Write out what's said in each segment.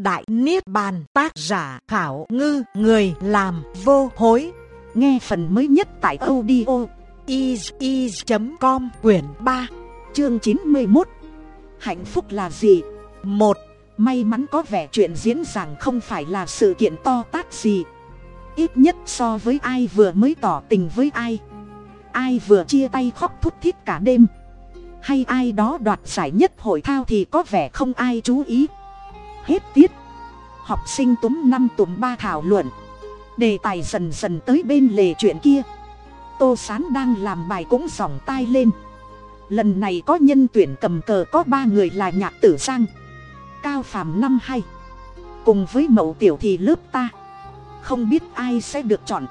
Đại Niết Bàn, tác giả Khảo Ngư, Người làm vô hối. Nghe phần mới nhất tại audio is.com quyển 3 chương 91 Hạnh phúc là gì? một, May mắn có vẻ chuyện diễn rằng không phải là sự kiện to tát gì. Ít nhất so với ai vừa mới tỏ tình với ai. Ai vừa chia tay khóc thút thít cả đêm. Hay ai đó đoạt giải nhất hội thao thì có vẻ không ai chú ý hết tiết. Học sinh túm năm túm ba thảo luận. Đề tài dần dần tới bên lề chuyện kia. Tô sán đang làm bài cũng dòng tai lên. Lần này có nhân tuyển cầm cờ có ba người là nhạc tử giang, cao phàm năm hay cùng với mậu tiểu thì lớp ta. Không biết ai sẽ được chọn.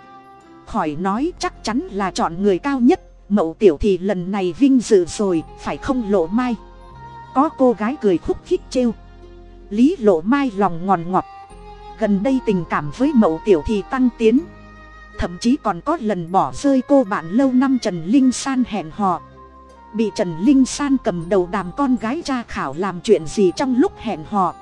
Khỏi nói chắc chắn là chọn người cao nhất. Mậu tiểu thì lần này vinh dự rồi, phải không lộ mai? Có cô gái cười khúc khích trêu lý lộ mai lòng ngòn ngọt. Gần đây tình cảm với mậu tiểu thì tăng tiến. Thậm chí còn có lần bỏ rơi cô bạn lâu năm trần linh san hẹn hò. Bị trần linh san cầm đầu đàm con gái ra khảo làm chuyện gì trong lúc hẹn hò.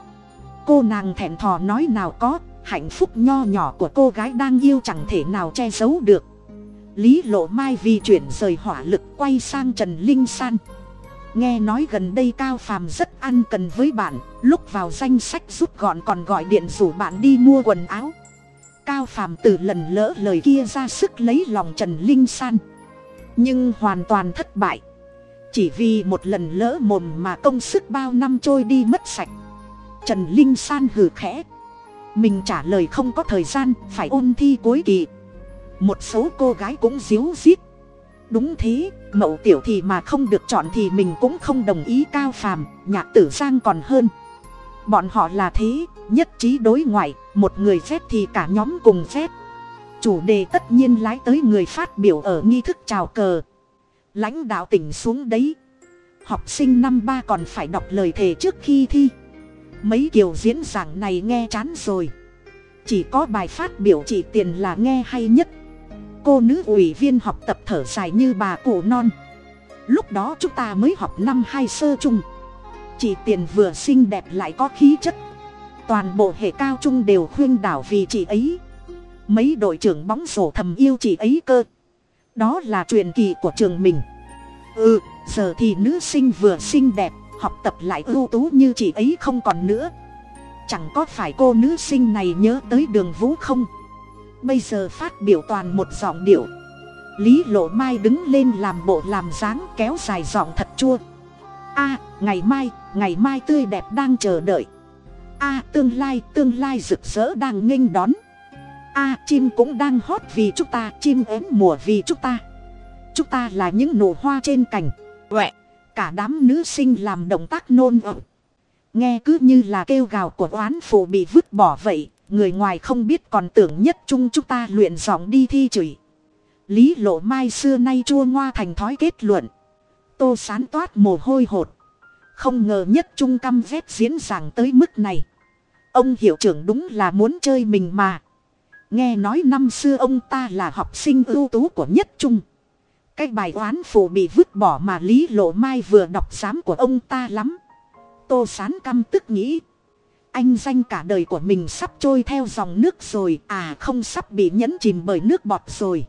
Cô nàng thẹn thò nói nào có, hạnh phúc nho nhỏ của cô gái đang yêu chẳng thể nào che giấu được. Lý lộ mai vì chuyển rời hỏa lực quay sang trần linh san nghe nói gần đây cao phàm rất ăn cần với bạn, lúc vào danh sách rút gọn còn gọi điện rủ bạn đi mua quần áo. Cao phàm từ lần lỡ lời kia ra sức lấy lòng trần linh san. Nhưng hoàn toàn thất bại. Chỉ vì một lần lỡ mồm mà công sức bao năm trôi đi mất sạch. Trần linh san hừ khẽ. Mình trả lời không có thời gian, phải ôn thi cuối kỳ. Một số cô gái cũng díu dít đúng thế, mậu tiểu thì mà không được chọn thì mình cũng không đồng ý cao phàm, nhạc tử giang còn hơn. Bọn họ là thế, nhất trí đối ngoại, một người phép thì cả nhóm cùng phép. Chủ đề tất nhiên lái tới người phát biểu ở nghi thức chào cờ. Lãnh đạo tỉnh xuống đấy. Học sinh năm ba còn phải đọc lời thề trước khi thi. Mấy kiểu diễn giảng này nghe chán rồi. Chỉ có bài phát biểu chỉ tiền là nghe hay nhất cô nữ ủy viên học tập thở dài như bà cụ non. Lúc đó chúng ta mới học năm hai sơ chung chị tiền vừa xinh đẹp lại có khí chất. Toàn bộ hệ cao trung đều khuyên đảo vì chị ấy. Mấy đội trưởng bóng rổ thầm yêu chị ấy cơ. Đó là truyền kỳ của trường mình. Ừ giờ thì nữ sinh vừa xinh đẹp, học tập lại ưu tú như chị ấy không còn nữa. Chẳng có phải cô nữ sinh này nhớ tới đường vũ không? Bây giờ phát biểu toàn một giọng điệu. Lý lộ mai đứng lên làm bộ làm dáng kéo dài giọng thật chua. A, ngày mai ngày mai tươi đẹp đang chờ đợi. A, tương lai tương lai rực rỡ đang nghênh đón. A, chim cũng đang hót vì chúng ta, chim ếm mùa vì chúng ta. Chúng ta là những nụ hoa trên cành. Huệ cả đám nữ sinh làm động tác nôn ẩm. Nghe cứ như là kêu gào của oán phụ bị vứt bỏ vậy người ngoài không biết còn tưởng nhất chung chúng ta luyện giọng đi thi chửi. Lý lộ mai xưa nay chua ngoa thành thói kết luận. Tô sán toát mồ hôi hột. Không ngờ nhất trung căm vét diễn giảng tới mức này. Ông hiệu trưởng đúng là muốn chơi mình mà. Nghe nói năm xưa ông ta là học sinh ưu tú của nhất trung cái bài oán phụ bị vứt bỏ mà lý lộ mai vừa đọc giám của ông ta lắm. Tô sán căm tức nghĩ anh danh cả đời của mình sắp trôi theo dòng nước rồi. À không sắp bị nhấn chìm bởi nước bọt rồi.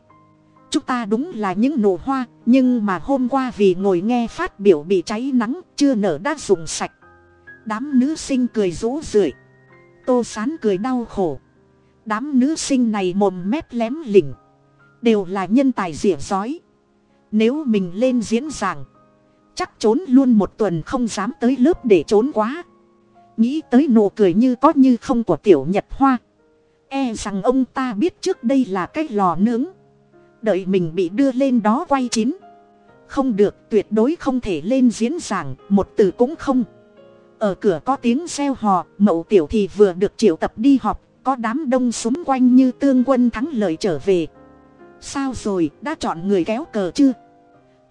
Chúng ta đúng là những nụ hoa, nhưng mà hôm qua vì ngồi nghe phát biểu bị cháy nắng, chưa nở đã dùng sạch. Đám nữ sinh cười rũ rượi. Tô sán cười đau khổ. Đám nữ sinh này mồm mép lém lỉnh. Đều là nhân tài rỉa rói. Nếu mình lên diễn giảng, chắc trốn luôn một tuần không dám tới lớp để trốn quá nghĩ tới nụ cười như có như không của tiểu nhật hoa. E rằng ông ta biết trước đây là cái lò nướng. Đợi mình bị đưa lên đó quay chín. Không được, tuyệt đối không thể lên diễn giảng, một từ cũng không. Ở cửa có tiếng xeo hò, mậu tiểu thì vừa được triệu tập đi họp, có đám đông xung quanh như tương quân thắng lợi trở về. Sao rồi, đã chọn người kéo cờ chưa?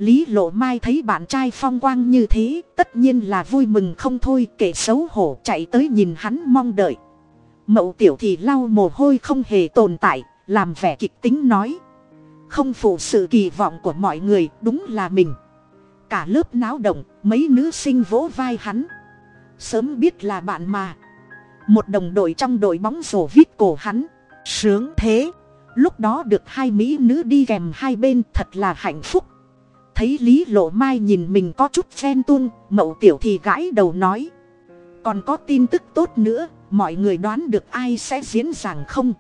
Lý lộ mai thấy bạn trai phong quang như thế, tất nhiên là vui mừng không thôi kể xấu hổ chạy tới nhìn hắn mong đợi. Mậu tiểu thì lau mồ hôi không hề tồn tại, làm vẻ kịch tính nói. Không phụ sự kỳ vọng của mọi người, đúng là mình. Cả lớp náo động, mấy nữ sinh vỗ vai hắn. Sớm biết là bạn mà. Một đồng đội trong đội bóng rổ vít cổ hắn. Sướng thế. Lúc đó được hai mỹ nữ đi kèm hai bên, thật là hạnh phúc thấy lý lộ mai nhìn mình có chút phen tuôn, mậu tiểu thì gãi đầu nói. Còn có tin tức tốt nữa, mọi người đoán được ai sẽ diễn giảng không?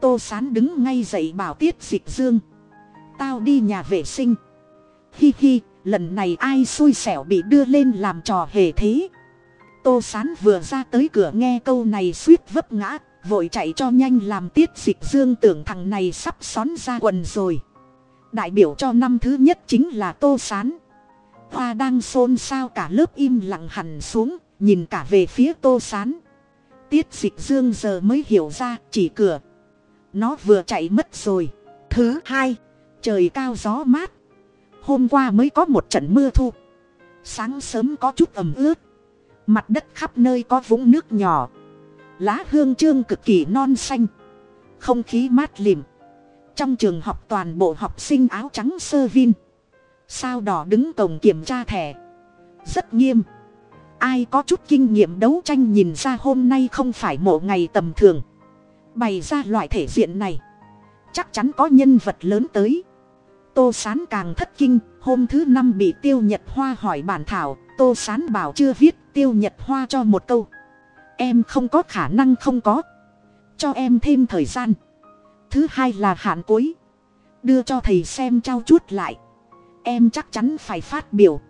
Tô sán đứng ngay dậy bảo tiết dịch dương. Tao đi nhà vệ sinh. Hi hi, lần này ai xui xẻo bị đưa lên làm trò hề thế? Tô sán vừa ra tới cửa nghe câu này suýt vấp ngã, vội chạy cho nhanh làm tiết dịch dương tưởng thằng này sắp xón ra quần rồi đại biểu cho năm thứ nhất chính là tô sán. Hoa đang xôn xao cả lớp im lặng hẳn xuống, nhìn cả về phía tô sán. Tiết dịch dương giờ mới hiểu ra, chỉ cửa. Nó vừa chạy mất rồi. Thứ hai, trời cao gió mát. Hôm qua mới có một trận mưa thu. Sáng sớm có chút ẩm ướt. Mặt đất khắp nơi có vũng nước nhỏ. Lá hương trương cực kỳ non xanh. Không khí mát lìm trong trường học toàn bộ học sinh áo trắng sơ vin. Sao đỏ đứng cổng kiểm tra thẻ. Rất nghiêm. Ai có chút kinh nghiệm đấu tranh nhìn ra hôm nay không phải một ngày tầm thường. Bày ra loại thể diện này. Chắc chắn có nhân vật lớn tới. Tô sán càng thất kinh, hôm thứ năm bị tiêu nhật hoa hỏi bản thảo, tô sán bảo chưa viết, tiêu nhật hoa cho một câu. Em không có khả năng không có. Cho em thêm thời gian thứ hai là hạn cuối. Đưa cho thầy xem trao chuốt lại. Em chắc chắn phải phát biểu.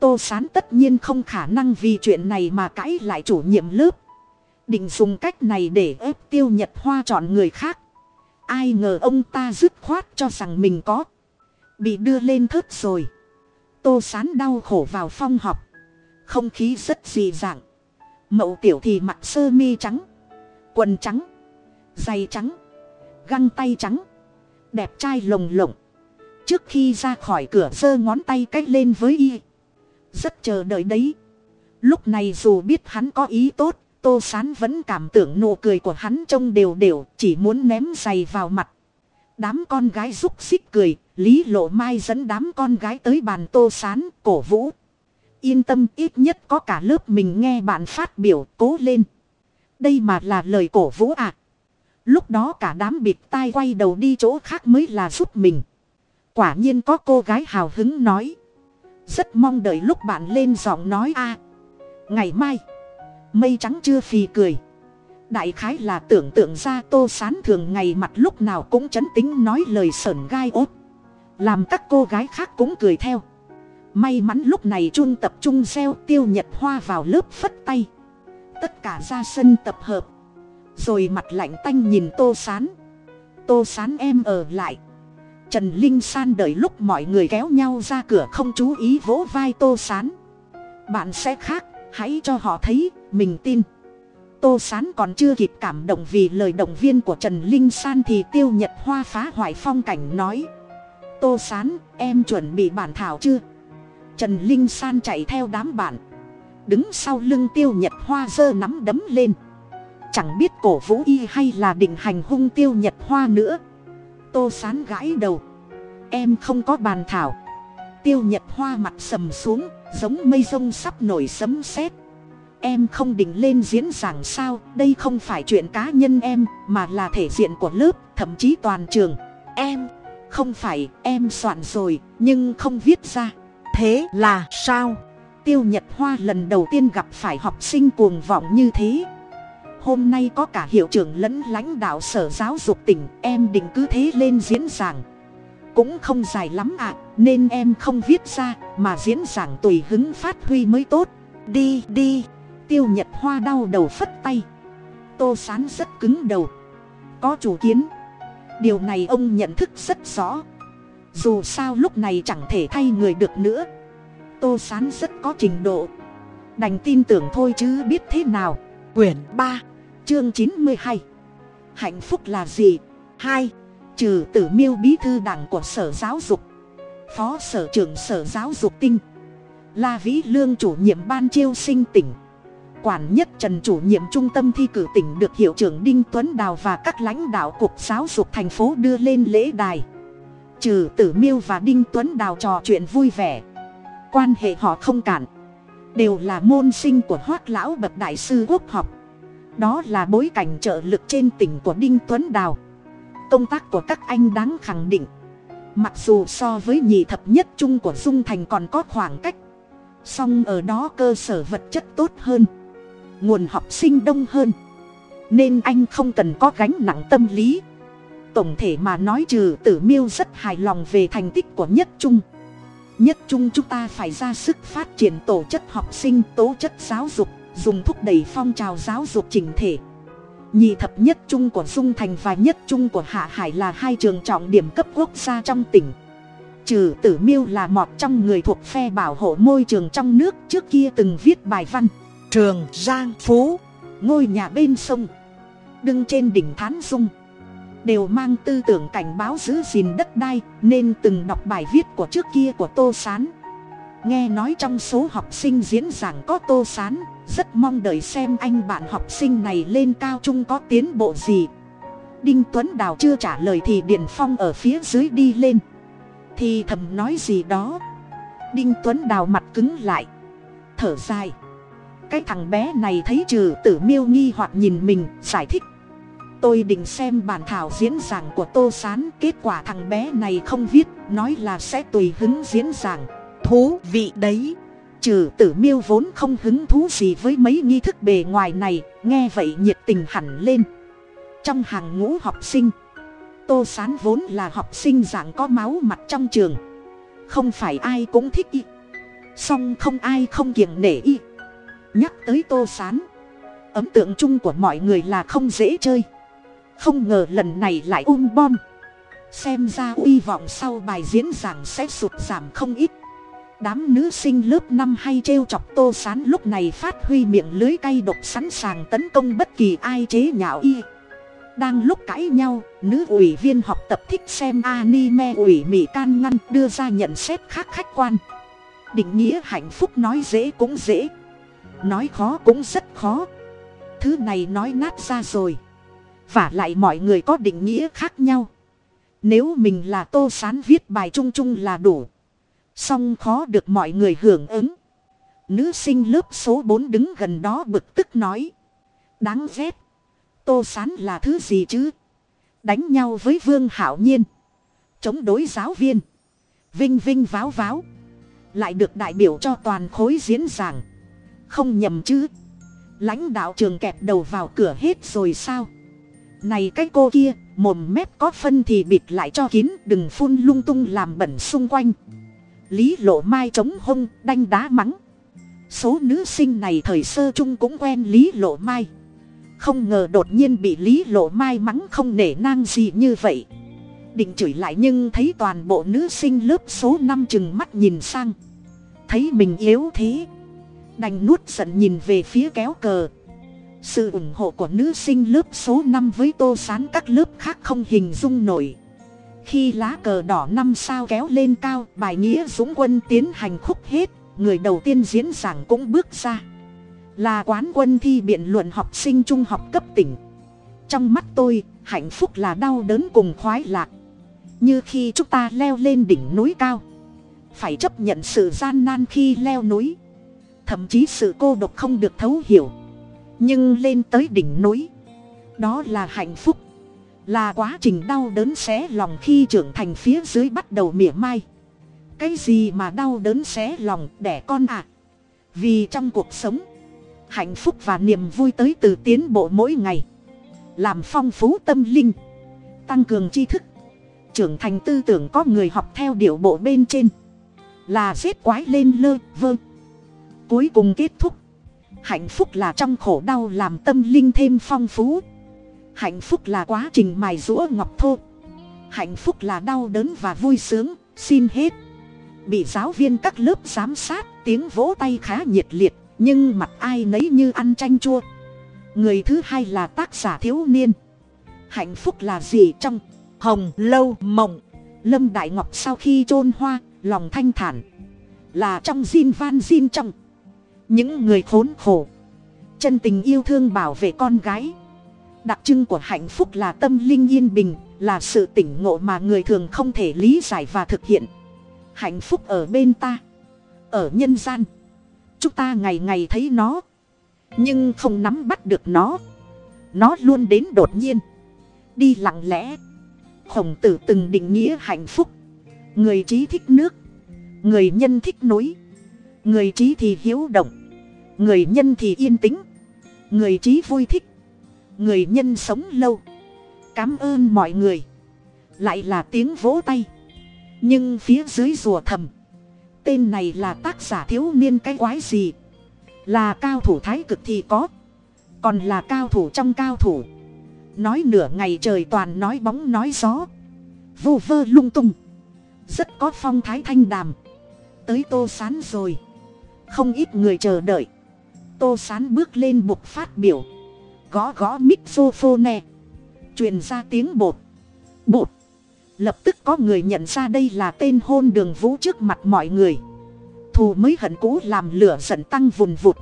Tô sán tất nhiên không khả năng vì chuyện này mà cãi lại chủ nhiệm lớp. Định dùng cách này để ép tiêu nhật hoa chọn người khác. Ai ngờ ông ta dứt khoát cho rằng mình có bị đưa lên thớt rồi. Tô sán đau khổ vào phong học. Không khí rất dị dạng. Mậu tiểu thì mặc sơ mi trắng, quần trắng, giày trắng găng tay trắng, đẹp trai lồng lộng. Trước khi ra khỏi cửa giơ ngón tay cách lên với y. Rất chờ đợi đấy. Lúc này dù biết hắn có ý tốt, tô sán vẫn cảm tưởng nụ cười của hắn trông đều đều, chỉ muốn ném giày vào mặt. Đám con gái rúc xích cười, lý lộ mai dẫn đám con gái tới bàn tô sán, cổ vũ. Yên tâm, ít nhất có cả lớp mình nghe bạn phát biểu, cố lên. Đây mà là lời cổ vũ ạ à lúc đó cả đám bịt tai quay đầu đi chỗ khác mới là giúp mình. Quả nhiên có cô gái hào hứng nói. Rất mong đợi lúc bạn lên giọng nói a. Ngày mai, mây trắng chưa phì cười. Đại khái là tưởng tượng ra tô sán thường ngày mặt lúc nào cũng chấn tính nói lời sởn gai ốt. Làm các cô gái khác cũng cười theo. May mắn lúc này chun tập trung gieo tiêu nhật hoa vào lớp phất tay. Tất cả ra sân tập hợp rồi mặt lạnh tanh nhìn tô sán. Tô sán em ở lại. Trần linh san đợi lúc mọi người kéo nhau ra cửa không chú ý vỗ vai tô sán. Bạn sẽ khác, hãy cho họ thấy, mình tin. Tô sán còn chưa kịp cảm động vì lời động viên của trần linh san thì tiêu nhật hoa phá hoại phong cảnh nói. Tô sán, em chuẩn bị bản thảo chưa? Trần linh san chạy theo đám bạn. Đứng sau lưng tiêu nhật hoa giơ nắm đấm lên chẳng biết cổ vũ y hay là định hành hung tiêu nhật hoa nữa. Tô sán gãi đầu. Em không có bàn thảo. Tiêu nhật hoa mặt sầm xuống, giống mây rông sắp nổi sấm sét. Em không định lên diễn giảng sao, đây không phải chuyện cá nhân em, mà là thể diện của lớp, thậm chí toàn trường. Em, không phải, em soạn rồi, nhưng không viết ra. Thế là sao? Tiêu nhật hoa lần đầu tiên gặp phải học sinh cuồng vọng như thế hôm nay có cả hiệu trưởng lẫn lãnh đạo sở giáo dục tỉnh, em định cứ thế lên diễn giảng. Cũng không dài lắm ạ, nên em không viết ra, mà diễn giảng tùy hứng phát huy mới tốt. Đi đi. Tiêu nhật hoa đau đầu phất tay. Tô sán rất cứng đầu. Có chủ kiến. Điều này ông nhận thức rất rõ. Dù sao lúc này chẳng thể thay người được nữa. Tô sán rất có trình độ. Đành tin tưởng thôi chứ biết thế nào. Quyển ba chương chín mươi hai. Hạnh phúc là gì? Hai. Trừ tử miêu bí thư đảng của sở giáo dục. Phó sở trưởng sở giáo dục tinh. La vĩ lương chủ nhiệm ban chiêu sinh tỉnh. Quản nhất trần chủ nhiệm trung tâm thi cử tỉnh được hiệu trưởng đinh tuấn đào và các lãnh đạo cục giáo dục thành phố đưa lên lễ đài. Trừ tử miêu và đinh tuấn đào trò chuyện vui vẻ. Quan hệ họ không cản đều là môn sinh của hoác lão bậc đại sư quốc học đó là bối cảnh trợ lực trên tỉnh của đinh tuấn đào. Công tác của các anh đáng khẳng định. Mặc dù so với nhị thập nhất trung của dung thành còn có khoảng cách, song ở đó cơ sở vật chất tốt hơn, nguồn học sinh đông hơn, nên anh không cần có gánh nặng tâm lý. Tổng thể mà nói trừ tử miêu rất hài lòng về thành tích của nhất trung. Nhất trung chúng ta phải ra sức phát triển tổ chất học sinh tố chất giáo dục dùng thúc đẩy phong trào giáo dục chỉnh thể. Nhị thập nhất trung của dung thành và nhất trung của hạ hải là hai trường trọng điểm cấp quốc gia trong tỉnh. Trừ tử miêu là một trong người thuộc phe bảo hộ môi trường trong nước, trước kia từng viết bài văn, trường giang phú, ngôi nhà bên sông, đứng trên đỉnh thán dung, đều mang tư tưởng cảnh báo giữ gìn đất đai, nên từng đọc bài viết của trước kia của tô s á n nghe nói trong số học sinh diễn giảng có tô s á n rất mong đợi xem anh bạn học sinh này lên cao trung có tiến bộ gì. Đinh tuấn đào chưa trả lời thì điền phong ở phía dưới đi lên. Thì thầm nói gì đó. Đinh tuấn đào mặt cứng lại. Thở dài. Cái thằng bé này thấy trừ tử miêu nghi hoặc nhìn mình, giải thích. Tôi định xem bản thảo diễn giảng của tô s á n kết quả thằng bé này không viết, nói là sẽ tùy hứng diễn giảng. Thú vị đấy trừ tử miêu vốn không hứng thú gì với mấy nghi thức bề ngoài này, nghe vậy nhiệt tình hẳn lên. Trong hàng ngũ học sinh, tô s á n vốn là học sinh dạng có máu mặt trong trường. Không phải ai cũng thích y. Song không ai không kiềng nể y. Nhắc tới tô s á n ấn tượng chung của mọi người là không dễ chơi. Không ngờ lần này lại um bom. Xem ra uy vọng sau bài diễn giảng sẽ sụt giảm không ít đám nữ sinh lớp năm hay trêu chọc tô sán lúc này phát huy miệng lưới cay độc sẵn sàng tấn công bất kỳ ai chế nhạo y. Đang lúc cãi nhau, nữ ủy viên học tập thích xem anime ủy mỹ can ngăn đưa ra nhận xét khác khách quan. Định nghĩa hạnh phúc nói dễ cũng dễ, nói khó cũng rất khó. Thứ này nói nát ra rồi. Và lại mọi người có định nghĩa khác nhau. Nếu mình là tô sán viết bài chung chung là đủ song khó được mọi người hưởng ứng. Nữ sinh lớp số bốn đứng gần đó bực tức nói. Đáng ghét. Tô sán là thứ gì chứ? Đánh nhau với vương hảo nhiên. Chống đối giáo viên. Vinh vinh váo váo. Lại được đại biểu cho toàn khối diễn giảng. Không nhầm chứ? Lãnh đạo trường kẹp đầu vào cửa hết rồi sao? Này cái cô kia, mồm mép có phân thì bịt lại cho kín, đừng phun lung tung làm bẩn xung quanh lý lộ mai chống hông, đanh đá mắng. Số nữ sinh này thời sơ chung cũng quen lý lộ mai. Không ngờ đột nhiên bị lý lộ mai mắng không nể nang gì như vậy. Định chửi lại nhưng thấy toàn bộ nữ sinh lớp số năm chừng mắt nhìn sang. Thấy mình yếu thế. Đành nuốt giận nhìn về phía kéo cờ. Sự ủng hộ của nữ sinh lớp số năm với tô sán các lớp khác không hình dung nổi khi lá cờ đỏ năm sao kéo lên cao, bài nghĩa dũng quân tiến hành khúc hết, người đầu tiên diễn giảng cũng bước ra. Là quán quân thi biện luận học sinh trung học cấp tỉnh. Trong mắt tôi, hạnh phúc là đau đớn cùng khoái lạc. Như khi chúng ta leo lên đỉnh núi cao. Phải chấp nhận sự gian nan khi leo núi. Thậm chí sự cô độc không được thấu hiểu. Nhưng lên tới đỉnh núi, đó là hạnh phúc là quá trình đau đớn xé lòng khi trưởng thành phía dưới bắt đầu mỉa mai. Cái gì mà đau đớn xé lòng, đẻ con à vì trong cuộc sống, hạnh phúc và niềm vui tới từ tiến bộ mỗi ngày. Làm phong phú tâm linh, tăng cường tri thức, trưởng thành tư tưởng có người học theo điệu bộ bên trên. Là giết quái lên lơ, vơ. Cuối cùng kết thúc, hạnh phúc là trong khổ đau làm tâm linh thêm phong phú hạnh phúc là quá trình mài rũa ngọc thô. Hạnh phúc là đau đớn và vui sướng, xin hết. Bị giáo viên các lớp giám sát, tiếng vỗ tay khá nhiệt liệt, nhưng mặt ai nấy như ăn chanh chua. Người thứ hai là tác giả thiếu niên. Hạnh phúc là gì trong hồng, lâu, mộng? Lâm đại ngọc sau khi chôn hoa, lòng thanh thản. Là trong zin van zin trong. Những người khốn khổ. Chân tình yêu thương bảo vệ con gái đặc trưng của hạnh phúc là tâm linh yên bình, là sự tỉnh ngộ mà người thường không thể lý giải và thực hiện. Hạnh phúc ở bên ta, ở nhân gian. Chúng ta ngày ngày thấy nó, nhưng không nắm bắt được nó. Nó luôn đến đột nhiên, đi lặng lẽ. Khổng tử từng định nghĩa hạnh phúc. Người trí thích nước, người nhân thích núi. Người trí thì hiếu động, người nhân thì yên tĩnh. Người trí vui thích người nhân sống lâu. Cám ơn mọi người. Lại là tiếng vỗ tay. Nhưng phía dưới rùa thầm. Tên này là tác giả thiếu niên cái quái gì? Là cao thủ thái cực thì có. Còn là cao thủ trong cao thủ. Nói nửa ngày trời toàn nói bóng nói gió. Vu vơ lung tung. Rất có phong thái thanh đàm. Tới tô sán rồi. Không ít người chờ đợi. Tô sán bước lên bục phát biểu gõ gõ mic sophone truyền ra tiếng bột. Bột. Lập tức có người nhận ra đây là tên hôn đường vũ trước mặt mọi người. Thù mới hận cũ làm lửa giận tăng vùn vụt.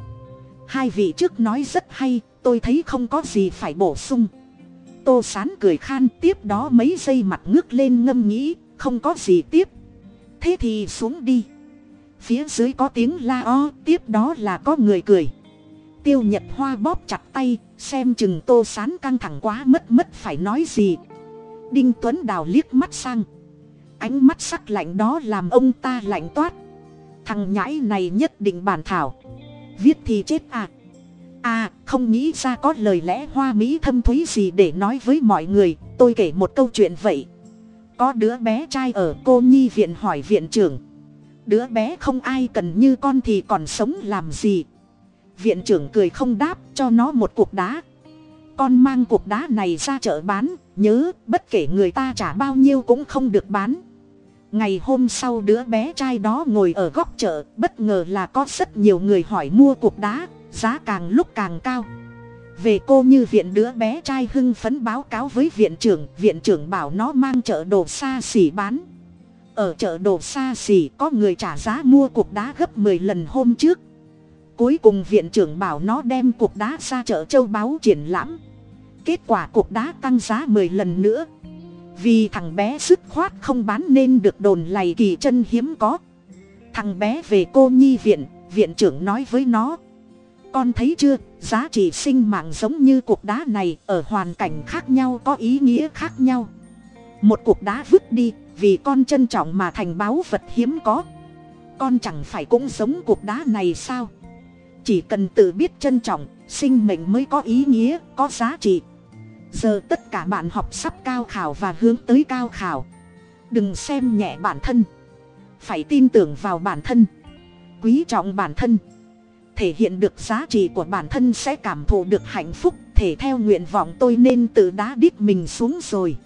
Hai vị trước nói rất hay, tôi thấy không có gì phải bổ sung. Tô sán cười khan, tiếp đó mấy giây mặt ngước lên ngâm nghĩ, không có gì tiếp. Thế thì xuống đi. Phía dưới có tiếng la o, tiếp đó là có người cười. Tiêu nhật hoa bóp chặt tay xem chừng tô sán căng thẳng quá mất mất phải nói gì. Đinh tuấn đào liếc mắt sang. Ánh mắt sắc lạnh đó làm ông ta lạnh toát. Thằng nhãi này nhất định bàn thảo. Viết thì chết à. À không nghĩ ra có lời lẽ hoa mỹ thâm thúy gì để nói với mọi người. Tôi kể một câu chuyện vậy. Có đứa bé trai ở cô nhi viện hỏi viện trưởng. Đứa bé không ai cần như con thì còn sống làm gì? Viện trưởng cười không đáp, cho nó một cục đá. Con mang cục đá này ra chợ bán, nhớ, bất kể người ta trả bao nhiêu cũng không được bán. Ngày hôm sau đứa bé trai đó ngồi ở góc chợ, bất ngờ là có rất nhiều người hỏi mua cục đá, giá càng lúc càng cao. Về cô như viện đứa bé trai hưng phấn báo cáo với viện trưởng viện trưởng bảo nó mang chợ đồ xa xỉ bán. Ở chợ đồ xa xỉ, có người trả giá mua cục đá gấp m ộ ư ơ i lần hôm trước cuối cùng viện trưởng bảo nó đem cục đá ra chợ châu báu triển lãm. Kết quả cục đá tăng giá m ộ ư ơ i lần nữa. Vì thằng bé dứt khoát không bán nên được đồn lầy kỳ chân hiếm có. Thằng bé về cô nhi viện viện trưởng nói với nó. Con thấy chưa, giá trị sinh mạng giống như cục đá này, ở hoàn cảnh khác nhau, có ý nghĩa khác nhau. Một cục đá vứt đi, vì con trân trọng mà thành báu vật hiếm có. Con chẳng phải cũng giống cục đá này sao? Chỉ cần tự biết trân trọng, sinh mệnh mới có ý nghĩa, có giá trị. Giờ tất cả bạn học sắp cao khảo và hướng tới cao khảo. Đừng xem nhẹ bản thân. Phải tin tưởng vào bản thân. Quý trọng bản thân. Thể hiện được giá trị của bản thân sẽ cảm thụ được hạnh phúc. Thể theo nguyện vọng tôi nên tự đá đít mình xuống rồi.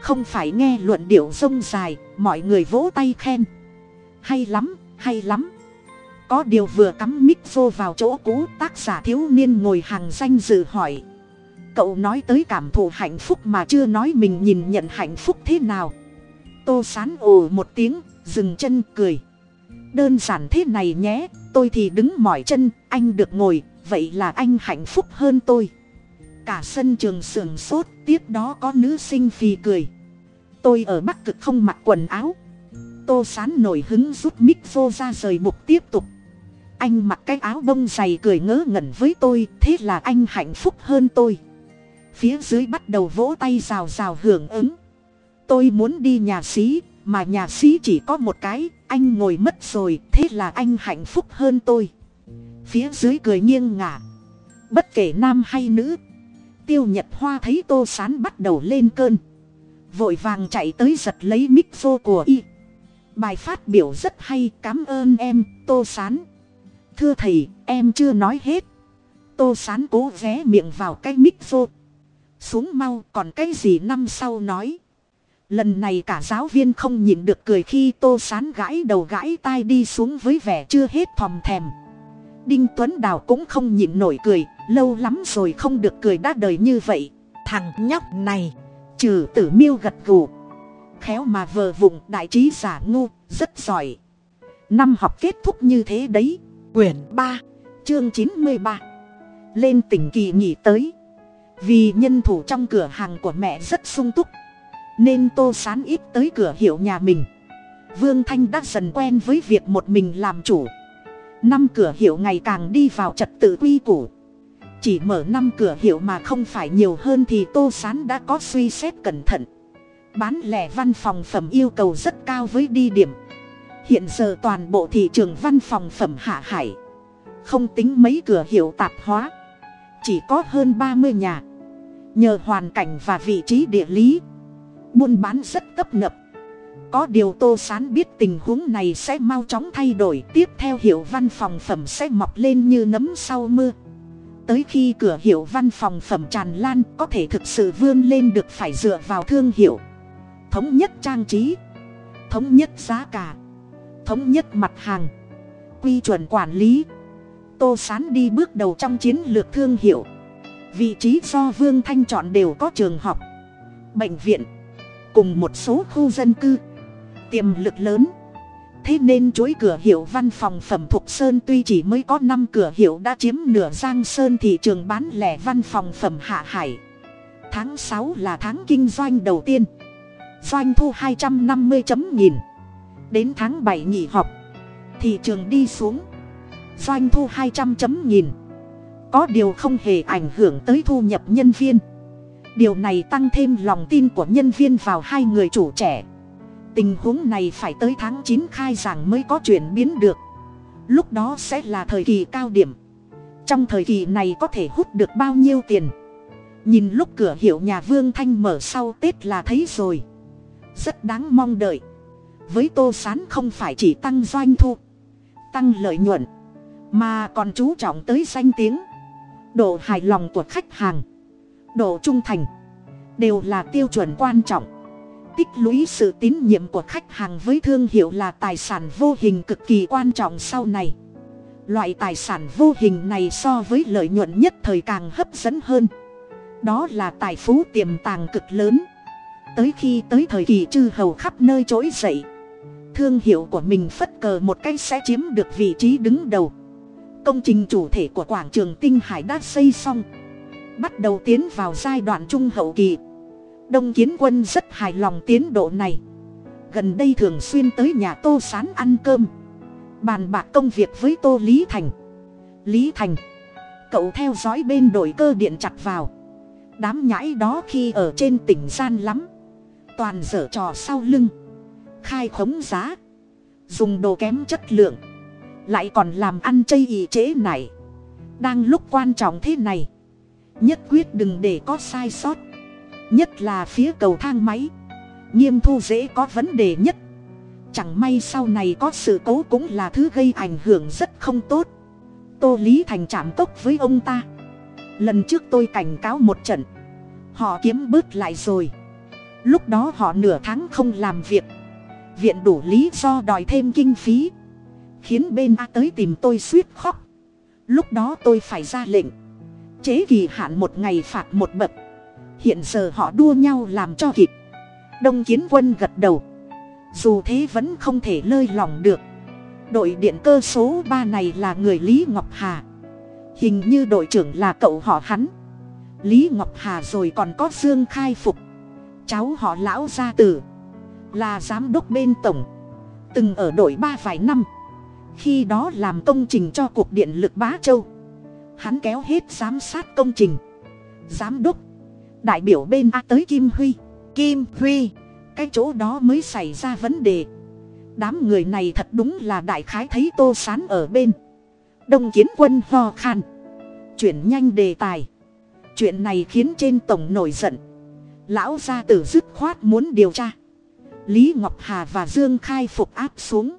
Không phải nghe luận điệu rông dài, mọi người vỗ tay khen. Hay lắm hay lắm có điều vừa cắm mic vô vào chỗ cũ, tác giả thiếu niên ngồi hàng danh dự hỏi. Cậu nói tới cảm thụ hạnh phúc mà chưa nói mình nhìn nhận hạnh phúc thế nào. Tô sán ồ một tiếng, dừng chân cười. Đơn giản thế này nhé, tôi thì đứng mỏi chân, anh được ngồi, vậy là anh hạnh phúc hơn tôi. Cả sân trường sườn sốt, tiếp đó có nữ sinh phì cười. Tôi ở bắc cực không mặc quần áo. Tô sán nổi hứng rút mic vô ra rời mục tiếp tục anh mặc cái áo bông dày cười ngớ ngẩn với tôi, thế là anh hạnh phúc hơn tôi. Phía dưới bắt đầu vỗ tay rào rào hưởng ứng. Tôi muốn đi nhà xí, mà nhà sĩ chỉ có một cái, anh ngồi mất rồi, thế là anh hạnh phúc hơn tôi. Phía dưới cười nghiêng ngả. Bất kể nam hay nữ, tiêu nhật hoa thấy tô sán bắt đầu lên cơn. Vội vàng chạy tới giật lấy mic vô của y. Bài phát biểu rất hay cám ơn em, tô sán thưa thầy, em chưa nói hết. Tô sán cố vé miệng vào cái mic vô xuống mau, còn cái gì năm sau nói? Lần này cả giáo viên không nhìn được cười khi tô sán gãi đầu gãi tai đi xuống với vẻ chưa hết thòm thèm. Đinh tuấn đào cũng không nhịn nổi cười, lâu lắm rồi không được cười đã đời như vậy. Thằng nhóc này, trừ tử miêu gật gù. Khéo mà vờ vụng, đại trí giả ngu, rất giỏi. Năm học kết thúc như thế đấy quyển ba, chương chín mươi ba. Lên tỉnh kỳ nghỉ tới. Vì nhân thủ trong cửa hàng của mẹ rất sung túc, nên tô sán ít tới cửa hiệu nhà mình. Vương thanh đã dần quen với việc một mình làm chủ. Năm cửa hiệu ngày càng đi vào trật tự quy củ. Chỉ mở năm cửa hiệu mà không phải nhiều hơn thì tô sán đã có suy xét cẩn thận. Bán lẻ văn phòng phẩm yêu cầu rất cao với đi điểm hiện giờ toàn bộ thị trường văn phòng phẩm hạ hải. Không tính mấy cửa hiệu tạp hóa. Chỉ có hơn ba mươi nhà. Nhờ hoàn cảnh và vị trí địa lý. Buôn bán rất tấp nập. Có điều tô sán biết tình huống này sẽ mau chóng thay đổi. Tiếp theo hiệu văn phòng phẩm sẽ mọc lên như nấm sau mưa. Tới khi cửa hiệu văn phòng phẩm tràn lan, có thể thực sự vươn lên được phải dựa vào thương hiệu. Thống nhất trang trí. Thống nhất giá cả thống nhất mặt hàng. Quy chuẩn quản lý. Tô sán đi bước đầu trong chiến lược thương hiệu. Vị trí do vương thanh chọn đều có trường học, bệnh viện, cùng một số khu dân cư. Tiềm lực lớn. Thế nên chuỗi cửa hiệu văn phòng phẩm thục sơn tuy chỉ mới có năm cửa hiệu đã chiếm nửa giang sơn thị trường bán lẻ văn phòng phẩm hạ hải. Tháng sáu là tháng kinh doanh đầu tiên. Doanh thu hai trăm năm mươi chấm nghìn đến tháng bảy nghỉ học. Thị trường đi xuống. Doanh thu hai trăm chấm nghìn. Có điều không hề ảnh hưởng tới thu nhập nhân viên. Điều này tăng thêm lòng tin của nhân viên vào hai người chủ trẻ. Tình huống này phải tới tháng chín khai giảng mới có chuyển biến được. Lúc đó sẽ là thời kỳ cao điểm. Trong thời kỳ này có thể hút được bao nhiêu tiền? Nhìn lúc cửa hiệu nhà vương thanh mở sau tết là thấy rồi. Rất đáng mong đợi với tô s á n không phải chỉ tăng doanh thu, tăng lợi nhuận, mà còn chú trọng tới danh tiếng. Độ hài lòng của khách hàng, độ trung thành, đều là tiêu chuẩn quan trọng. Tích lũy sự tín nhiệm của khách hàng với thương hiệu là tài sản vô hình cực kỳ quan trọng sau này. Loại tài sản vô hình này so với lợi nhuận nhất thời càng hấp dẫn hơn. Đó là tài phú tiềm tàng cực lớn. Tới khi tới thời kỳ chư hầu khắp nơi trỗi dậy thương hiệu của mình phất cờ một cách sẽ chiếm được vị trí đứng đầu. Công trình chủ thể của quảng trường tinh hải đã xây xong. Bắt đầu tiến vào giai đoạn trung hậu kỳ. Đông kiến quân rất hài lòng tiến độ này. Gần đây thường xuyên tới nhà tô sán ăn cơm. Bàn bạc công việc với tô lý thành. Lý thành, cậu theo dõi bên đội cơ điện chặt vào. Đám nhãi đó khi ở trên tỉnh gian lắm. Toàn dở trò sau lưng khai khống giá. Dùng đồ kém chất lượng. Lại còn làm ăn chây ý chế này. Đang lúc quan trọng thế này. Nhất quyết đừng để có sai sót. Nhất là phía cầu thang máy. Nghiêm thu dễ có vấn đề nhất. Chẳng may sau này có sự cố cũng là thứ gây ảnh hưởng rất không tốt. Tô lý thành chạm tốc với ông ta. Lần trước tôi cảnh cáo một trận. Họ kiếm bớt lại rồi. Lúc đó họ nửa tháng không làm việc viện đủ lý do đòi thêm kinh phí. Khiến bên a tới tìm tôi suýt khóc. Lúc đó tôi phải ra lệnh. Chế kỳ hạn một ngày phạt một bậc. Hiện giờ họ đua nhau làm cho kịp. Đông kiến quân gật đầu. Dù thế vẫn không thể lơi lỏng được. Đội điện cơ số ba này là người lý ngọc hà. Hình như đội trưởng là cậu họ hắn. Lý ngọc hà rồi còn có dương khai phục. Cháu họ lão gia tử là giám đốc bên tổng từng ở đội ba vài năm. Khi đó làm công trình cho cục điện lực bá châu. Hắn kéo hết giám sát công trình. Giám đốc đại biểu bên a tới kim huy. Kim huy cái chỗ đó mới xảy ra vấn đề. Đám người này thật đúng là đại khái thấy tô sán ở bên. Đông kiến quân ho khan. Chuyển nhanh đề tài. Chuyện này khiến trên tổng nổi giận. Lão gia tử dứt khoát muốn điều tra lý ngọc hà và dương khai phục áp xuống.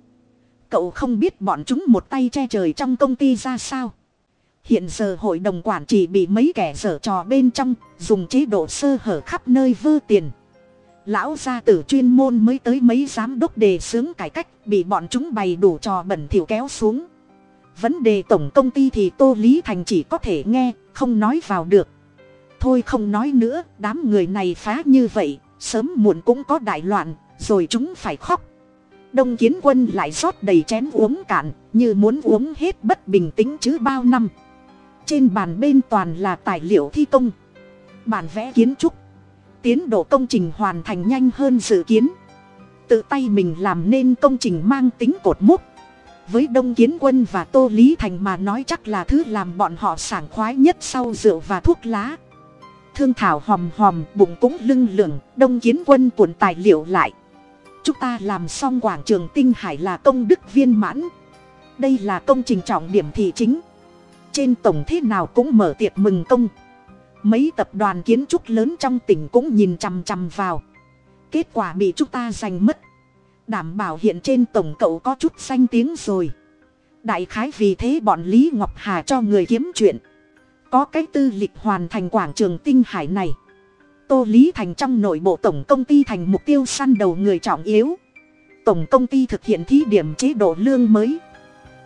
Cậu không biết bọn chúng một tay che trời trong công ty ra sao. Hiện giờ hội đồng quản trị bị mấy kẻ dở trò bên trong, dùng chế độ sơ hở khắp nơi vơ tiền. Lão gia tử chuyên môn mới tới mấy giám đốc đề xướng cải cách, bị bọn chúng bày đủ trò bẩn thỉu kéo xuống. Vấn đề tổng công ty thì tô lý thành chỉ có thể nghe, không nói vào được. Thôi không nói nữa, đám người này phá như vậy, sớm muộn cũng có đại loạn rồi chúng phải khóc. Đông kiến quân lại rót đầy chén uống cạn, như muốn uống hết bất bình tĩnh chứ bao năm. Trên bàn bên toàn là tài liệu thi công. Bản vẽ kiến trúc. Tiến độ công trình hoàn thành nhanh hơn dự kiến. Tự tay mình làm nên công trình mang tính cột mốc. Với đông kiến quân và tô lý thành mà nói chắc là thứ làm bọn họ sảng khoái nhất sau rượu và thuốc lá. Thương thảo hòm hòm, bụng cũng lưng lửng, đông kiến quân cuộn tài liệu lại chúng ta làm xong quảng trường tinh hải là công đức viên mãn. Đây là công trình trọng điểm thị chính. Trên tổng thế nào cũng mở tiệc mừng công. Mấy tập đoàn kiến trúc lớn trong tỉnh cũng nhìn chằm chằm vào. Kết quả bị chúng ta giành mất. Đảm bảo hiện trên tổng cậu có chút danh tiếng rồi. Đại khái vì thế bọn lý ngọc hà cho người kiếm chuyện. Có cái tư lịch hoàn thành quảng trường tinh hải này tô lý thành trong nội bộ tổng công ty thành mục tiêu săn đầu người trọng yếu. Tổng công ty thực hiện thí điểm chế độ lương mới.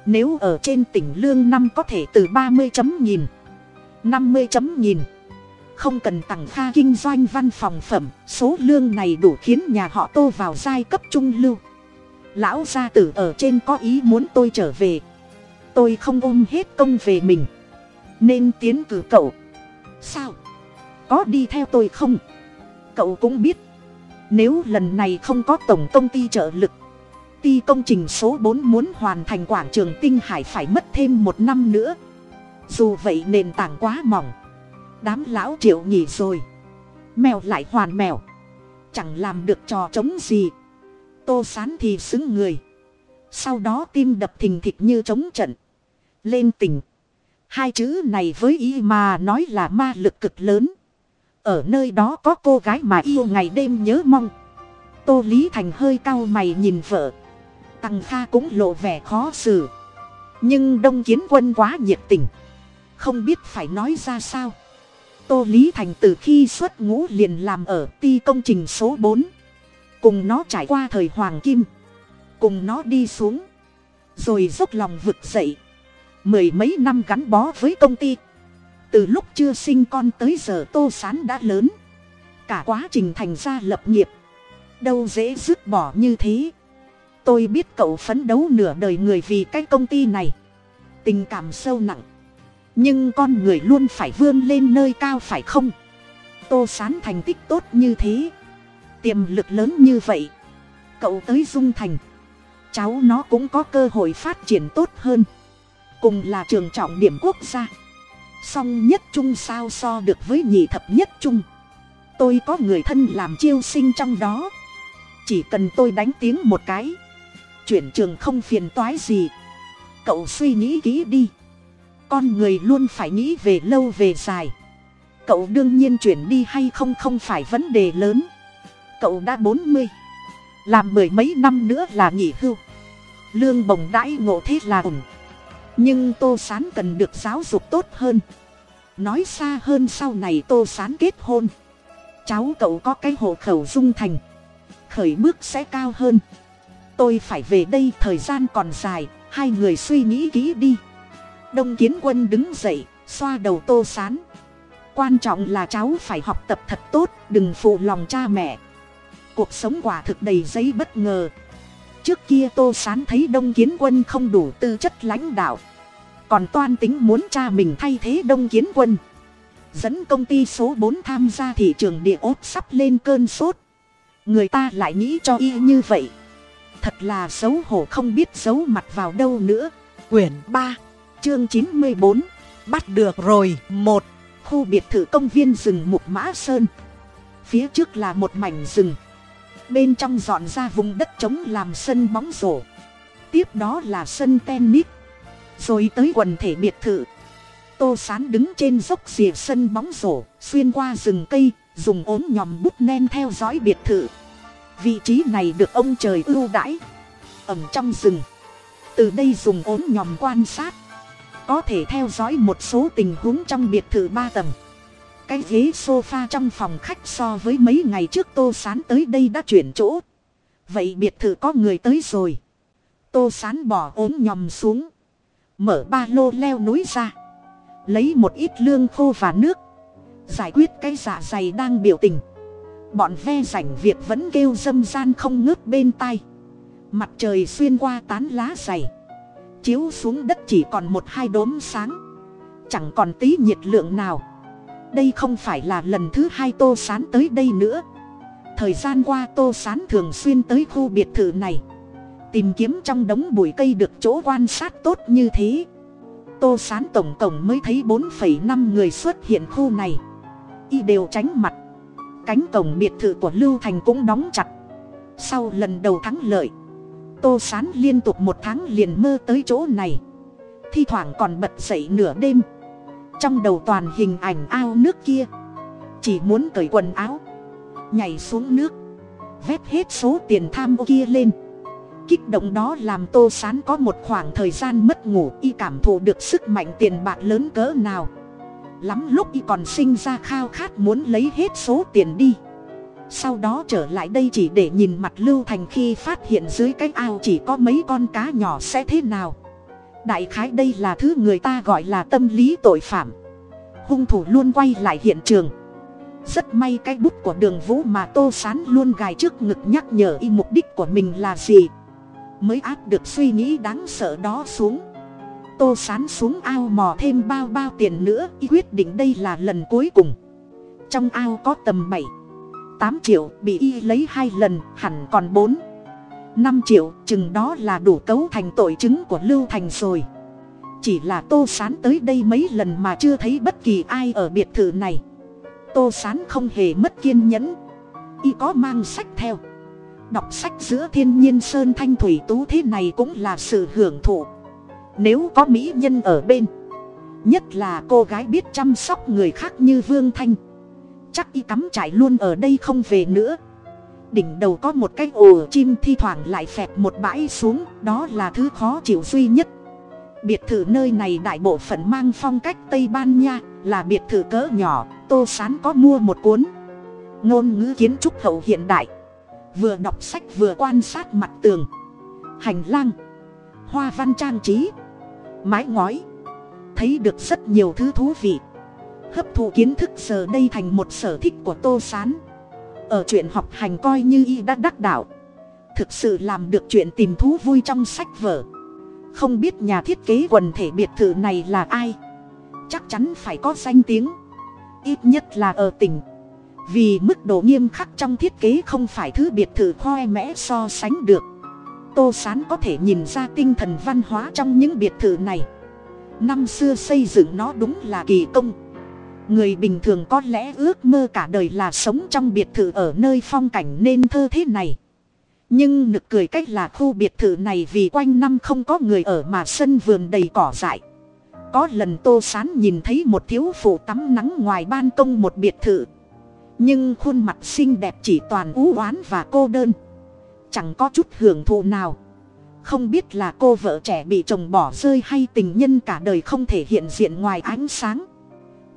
Nếu ở trên tỉnh lương năm có thể từ ba mươi chấm nghìn, năm mươi chấm nghìn. Không cần tặng kha kinh doanh văn phòng phẩm, số lương này đủ khiến nhà họ tô vào giai cấp trung lưu. Lão gia tử ở trên có ý muốn tôi trở về. Tôi không ôm hết công về mình. Nên tiến cử cậu. Sao? Có đi theo tôi không? Cậu cũng biết, nếu lần này không có tổng công ty trợ lực, ty công trình số bốn muốn hoàn thành quảng trường tinh hải phải mất thêm một năm nữa. Dù vậy nền tảng quá mỏng, đám lão triệu nhỉ rồi. Mèo lại hoàn mèo, chẳng làm được trò trống gì. Tô sán thì xứng người, sau đó tim đập thình thịch như trống trận. Lên tình. hai chữ này với ý mà nói là ma lực cực lớn ở nơi đó có cô gái mà yêu ngày đêm nhớ mong. Tô lý thành hơi cau mày nhìn vợ. Tăng kha cũng lộ vẻ khó xử. Nhưng đông kiến quân quá nhiệt tình. Không biết phải nói ra sao. Tô lý thành từ khi xuất ngũ liền làm ở ti công trình số bốn. Cùng nó trải qua thời hoàng kim. Cùng nó đi xuống. Rồi dốc lòng vực dậy. Mười mấy năm gắn bó với công ty từ lúc chưa sinh con tới giờ tô sán đã lớn. Cả quá trình thành ra lập nghiệp. Đâu dễ dứt bỏ như thế. Tôi biết cậu phấn đấu nửa đời người vì cái công ty này. Tình cảm sâu nặng. Nhưng con người luôn phải vươn lên nơi cao phải không? Tô sán thành tích tốt như thế. Tiềm lực lớn như vậy. Cậu tới dung thành. Cháu nó cũng có cơ hội phát triển tốt hơn. Cùng là trường trọng điểm quốc gia song nhất trung sao so được với nhị thập nhất trung. Tôi có người thân làm chiêu sinh trong đó. Chỉ cần tôi đánh tiếng một cái. Chuyển trường không phiền toái gì. Cậu suy nghĩ kỹ đi. Con người luôn phải nghĩ về lâu về dài. Cậu đương nhiên chuyển đi hay không không phải vấn đề lớn. Cậu đã bốn mươi, làm mười mấy năm nữa là nghỉ hưu. Lương bồng đãi ngộ thế là ổn nhưng tô sán cần được giáo dục tốt hơn. Nói xa hơn sau này tô sán kết hôn. Cháu cậu có cái hộ khẩu dung thành. Khởi bước sẽ cao hơn. Tôi phải về đây, thời gian còn dài, hai người suy nghĩ kỹ đi. Đông kiến quân đứng dậy, xoa đầu tô sán. Quan trọng là cháu phải học tập thật tốt, đừng phụ lòng cha mẹ. Cuộc sống quả thực đầy giấy bất ngờ trước kia tô sán thấy đông kiến quân không đủ tư chất lãnh đạo. Còn toan tính muốn cha mình thay thế đông kiến quân. Dẫn công ty số bốn tham gia thị trường địa ốt sắp lên cơn sốt. Người ta lại nghĩ cho y như vậy. Thật là xấu hổ không biết giấu mặt vào đâu nữa. Quyển ba, chương chín mươi bốn. Bắt được rồi, một. Khu biệt thự công viên rừng mục mã sơn. Phía trước là một mảnh rừng bên trong dọn ra vùng đất trống làm sân bóng rổ. Tiếp đó là sân tennis. Rồi tới quần thể biệt thự. Tô sán đứng trên dốc rìa sân bóng rổ, xuyên qua rừng cây, dùng ốm nhòm bút nen theo dõi biệt thự. Vị trí này được ông trời ưu đãi. Ẩm trong rừng. Từ đây dùng ốm nhòm quan sát. Có thể theo dõi một số tình huống trong biệt thự ba tầng cái ghế sofa trong phòng khách so với mấy ngày trước tô sán tới đây đã chuyển chỗ. Vậy biệt thự có người tới rồi. Tô sán bỏ ốm nhòm xuống. Mở ba lô leo núi ra. Lấy một ít lương khô và nước. Giải quyết cái dạ dày đang biểu tình. Bọn ve rảnh việc vẫn kêu dâm gian không ngớt bên tai. Mặt trời xuyên qua tán lá dày. Chiếu xuống đất chỉ còn một hai đốm sáng. Chẳng còn tí nhiệt lượng nào đây không phải là lần thứ hai tô sán tới đây nữa. Thời gian qua tô sán thường xuyên tới khu biệt thự này. Tìm kiếm trong đống bụi cây được chỗ quan sát tốt như thế. Tô sán tổng tổng mới thấy bốn năm người xuất hiện khu này. Y đều tránh mặt. Cánh cổng biệt thự của lưu thành cũng đóng chặt. Sau lần đầu thắng lợi, tô sán liên tục một tháng liền mơ tới chỗ này. Thi thoảng còn bật dậy nửa đêm trong đầu toàn hình ảnh ao nước kia. Chỉ muốn cởi quần áo, nhảy xuống nước, vét hết số tiền tham ô kia lên. Kích động đó làm tô sán có một khoảng thời gian mất ngủ, y cảm thụ được sức mạnh tiền bạc lớn cỡ nào. Lắm lúc y còn sinh ra khao khát muốn lấy hết số tiền đi. Sau đó trở lại đây chỉ để nhìn mặt lưu thành khi phát hiện dưới cái ao chỉ có mấy con cá nhỏ sẽ thế nào đại khái đây là thứ người ta gọi là tâm lý tội phạm. Hung thủ luôn quay lại hiện trường. Rất may cái bút của đường vũ mà tô sán luôn gài trước ngực nhắc nhở y mục đích của mình là gì. Mới áp được suy nghĩ đáng sợ đó xuống. Tô sán xuống ao mò thêm bao bao tiền nữa, y quyết định đây là lần cuối cùng. Trong ao có tầm bảy, tám triệu, bị y lấy hai lần, hẳn còn bốn năm triệu, chừng đó là đủ cấu thành tội chứng của lưu thành rồi. Chỉ là tô sán tới đây mấy lần mà chưa thấy bất kỳ ai ở biệt thự này. Tô sán không hề mất kiên nhẫn. Y có mang sách theo. Đọc sách giữa thiên nhiên sơn thanh thủy tú thế này cũng là sự hưởng thụ. Nếu có mỹ nhân ở bên, nhất là cô gái biết chăm sóc người khác như vương thanh, chắc y cắm trải luôn ở đây không về nữa đỉnh đầu có một cái ồ chim thi thoảng lại phẹt một bãi xuống, đó là thứ khó chịu duy nhất. Biệt thự nơi này đại bộ phận mang phong cách tây ban nha, là biệt thự cỡ nhỏ, tô sán có mua một cuốn. Ngôn ngữ kiến trúc hậu hiện đại. Vừa đọc sách vừa quan sát mặt tường. Hành lang. Hoa văn trang trí. Mái ngói. Thấy được rất nhiều thứ thú vị. Hấp thụ kiến thức giờ đây thành một sở thích của tô sán ở chuyện học hành coi như y đã đắc đạo. Thực sự làm được chuyện tìm thú vui trong sách vở. Không biết nhà thiết kế quần thể biệt thự này là ai. Chắc chắn phải có danh tiếng. Ít nhất là ở tỉnh. Vì mức độ nghiêm khắc trong thiết kế không phải thứ biệt thự khoe mẽ so sánh được. Tô s á n có thể nhìn ra tinh thần văn hóa trong những biệt thự này. Năm xưa xây dựng nó đúng là kỳ công người bình thường có lẽ ước mơ cả đời là sống trong biệt thự ở nơi phong cảnh nên thơ thế này. Nhưng nực cười cách là khu biệt thự này vì quanh năm không có người ở mà sân vườn đầy cỏ dại. Có lần tô sán nhìn thấy một thiếu phụ tắm nắng ngoài ban công một biệt thự. Nhưng khuôn mặt xinh đẹp chỉ toàn ú oán và cô đơn. Chẳng có chút hưởng thụ nào. Không biết là cô vợ trẻ bị chồng bỏ rơi hay tình nhân cả đời không thể hiện diện ngoài ánh sáng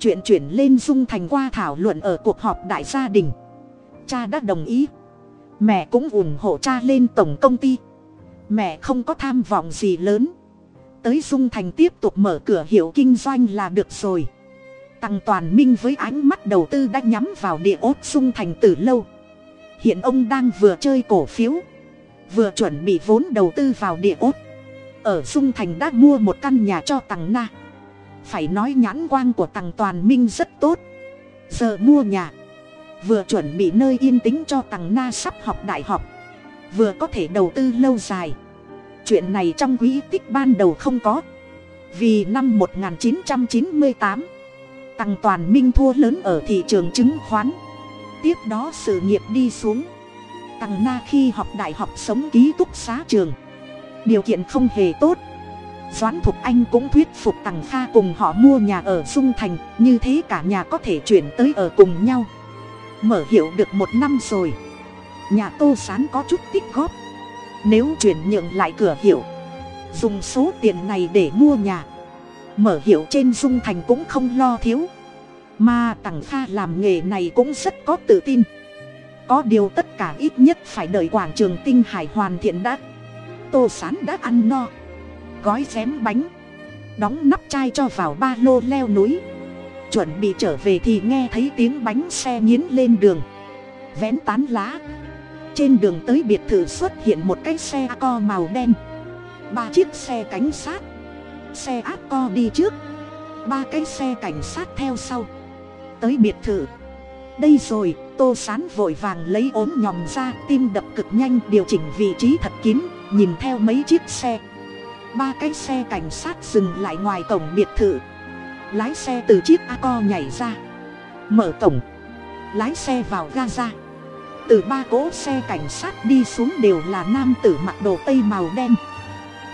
chuyện chuyển lên dung thành qua thảo luận ở cuộc họp đại gia đình. Cha đã đồng ý. Mẹ cũng ủng hộ cha lên tổng công ty. Mẹ không có tham vọng gì lớn. Tới dung thành tiếp tục mở cửa hiệu kinh doanh là được rồi. Tăng toàn minh với ánh mắt đầu tư đã nhắm vào địa ốt dung thành từ lâu. Hiện ông đang vừa chơi cổ phiếu, vừa chuẩn bị vốn đầu tư vào địa ốt. Ở dung thành đã mua một căn nhà cho tằng na phải nói nhãn quang của tằng toàn minh rất tốt. Giờ mua nhà. Vừa chuẩn bị nơi yên tĩnh cho tằng na sắp học đại học. Vừa có thể đầu tư lâu dài. Chuyện này trong quỹ tích ban đầu không có. Vì năm 1998 tằng toàn minh thua lớn ở thị trường chứng khoán. Tiếp đó sự nghiệp đi xuống. Tằng na khi học đại học sống ký túc xá trường. Điều kiện không hề tốt doãn thục anh cũng thuyết phục tằng kha cùng họ mua nhà ở dung thành, như thế cả nhà có thể chuyển tới ở cùng nhau. Mở hiệu được một năm rồi. Nhà tô sán có chút tích góp. Nếu chuyển nhượng lại cửa hiệu, dùng số tiền này để mua nhà. Mở hiệu trên dung thành cũng không lo thiếu. Mà tằng kha làm nghề này cũng rất có tự tin. Có điều tất cả ít nhất phải đợi quảng trường tinh hải hoàn thiện đã. Tô sán đã ăn no gói xém bánh. Đóng nắp chai cho vào ba lô leo núi. Chuẩn bị trở về thì nghe thấy tiếng bánh xe nghiến lên đường. Vén tán lá. Trên đường tới biệt thự xuất hiện một cái xe co màu đen. Ba chiếc xe cảnh sát. Xe áp co đi trước. Ba cái xe cảnh sát theo sau. Tới biệt thự. Đây rồi, tô sán vội vàng lấy ốm nhòm ra, tim đập cực nhanh, điều chỉnh vị trí thật kín, nhìn theo mấy chiếc xe ba cái xe cảnh sát dừng lại ngoài cổng biệt thự. Lái xe từ chiếc a co nhảy ra. Mở cổng. Lái xe vào gaza. Từ ba cỗ xe cảnh sát đi xuống đều là nam tử mặc đồ tây màu đen.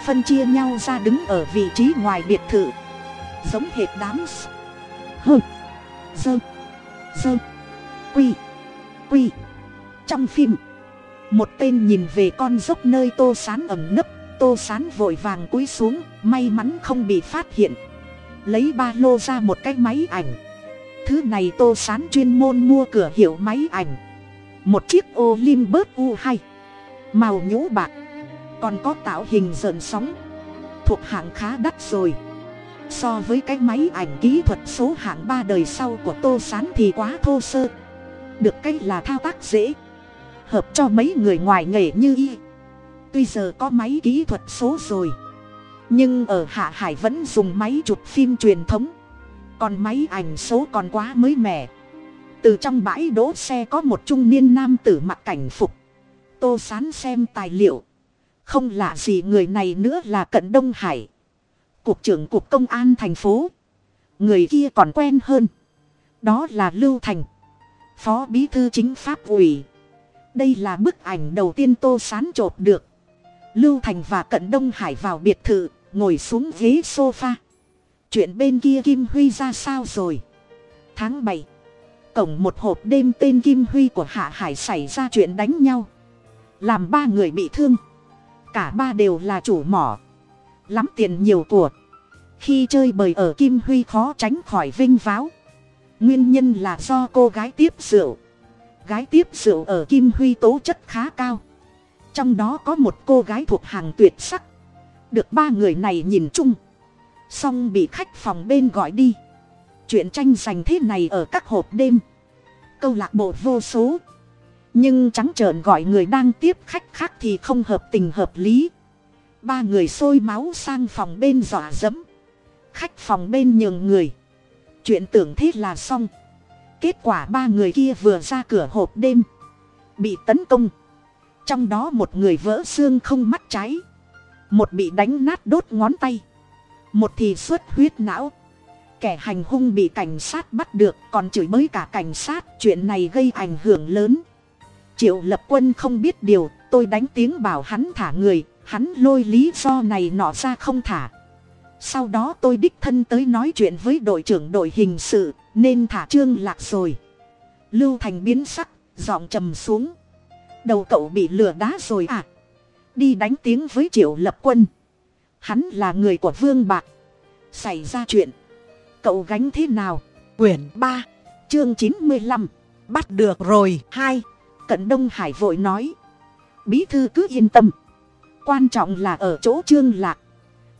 Phân chia nhau ra đứng ở vị trí ngoài biệt thự. Giống hệt đám hơ, dơ dơ, quy quy. Trong phim, một tên nhìn về con dốc nơi tô sán ẩm nấp tô sán vội vàng cúi xuống, may mắn không bị phát hiện. Lấy ba lô ra một cái máy ảnh. Thứ này tô sán chuyên môn mua cửa hiệu máy ảnh. Một chiếc olympus u hai. Màu nhũ bạc. Còn có tạo hình rợn sóng. Thuộc hạng khá đắt rồi. So với cái máy ảnh kỹ thuật số hạng ba đời sau của tô sán thì quá thô sơ. Được cái là thao tác dễ. Hợp cho mấy người ngoài nghề như y tuy giờ có máy kỹ thuật số rồi. Nhưng ở hạ hải vẫn dùng máy chụp phim truyền thống. Còn máy ảnh số còn quá mới mẻ. Từ trong bãi đỗ xe có một trung niên nam tử mặc cảnh phục. Tô sán xem tài liệu. Không lạ gì người này nữa là cận đông hải. Cục trưởng cục công an thành phố. Người kia còn quen hơn. Đó là lưu thành, phó bí thư chính pháp ủy. Đây là bức ảnh đầu tiên tô sán chộp được lưu thành và cận đông hải vào biệt thự, ngồi xuống ghế sofa. Chuyện bên kia kim huy ra sao rồi? Tháng bảy cổng một hộp đêm tên kim huy của hạ hải xảy ra chuyện đánh nhau. Làm ba người bị thương. Cả ba đều là chủ mỏ. Lắm tiền nhiều của. Khi chơi bời ở kim huy khó tránh khỏi vinh váo. Nguyên nhân là do cô gái tiếp rượu. Gái tiếp rượu ở kim huy tố chất khá cao trong đó có một cô gái thuộc hàng tuyệt sắc. Được ba người này nhìn chung. Xong bị khách phòng bên gọi đi. Chuyện tranh giành thế này ở các hộp đêm. Câu lạc bộ vô số. Nhưng trắng trợn gọi người đang tiếp khách khác thì không hợp tình hợp lý. Ba người sôi máu sang phòng bên dọa dẫm. Khách phòng bên nhường người. Chuyện tưởng thế là xong. Kết quả ba người kia vừa ra cửa hộp đêm. Bị tấn công trong đó một người vỡ xương không mắt trái. Một bị đánh nát đốt ngón tay. Một thì xuất huyết não. Kẻ hành hung bị cảnh sát bắt được, còn chửi bới cả cảnh sát, chuyện này gây ảnh hưởng lớn. Triệu lập quân không biết điều, tôi đánh tiếng bảo hắn thả người, hắn lôi lý do này nọ ra không thả. Sau đó tôi đích thân tới nói chuyện với đội trưởng đội hình sự, nên thả trương lạc rồi. Lưu thành biến sắc, giọng trầm xuống đầu cậu bị lừa đá rồi à? Đi đánh tiếng với triệu lập quân. Hắn là người của vương bạc. Xảy ra chuyện. Cậu gánh thế nào? Quyển ba chương chín mươi lăm. Bắt được rồi hai. Cận đông hải vội nói. Bí thư cứ yên tâm. Quan trọng là ở chỗ trương lạc.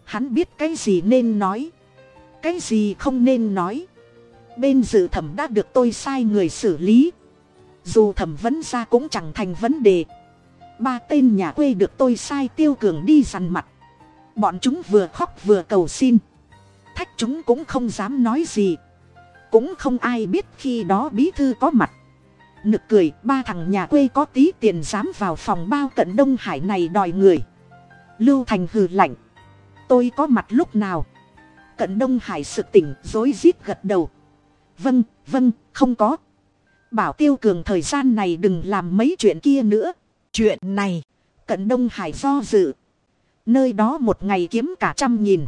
Hắn biết cái gì nên nói. Cái gì không nên nói. Bên dự thẩm đã được tôi sai người xử lý dù thẩm vấn ra cũng chẳng thành vấn đề. Ba tên nhà quê được tôi sai tiêu cường đi dằn mặt. Bọn chúng vừa khóc vừa cầu xin. Thách chúng cũng không dám nói gì. Cũng không ai biết khi đó bí thư có mặt. Nực cười, ba thằng nhà quê có tí tiền dám vào phòng bao cận đông hải này đòi người. Lưu thành hừ lạnh. Tôi có mặt lúc nào? Cận đông hải sực tỉnh, rối rít gật đầu. Vâng vâng không có bảo tiêu cường thời gian này đừng làm mấy chuyện kia nữa. Chuyện này cận đông hải do dự. Nơi đó một ngày kiếm cả trăm nghìn.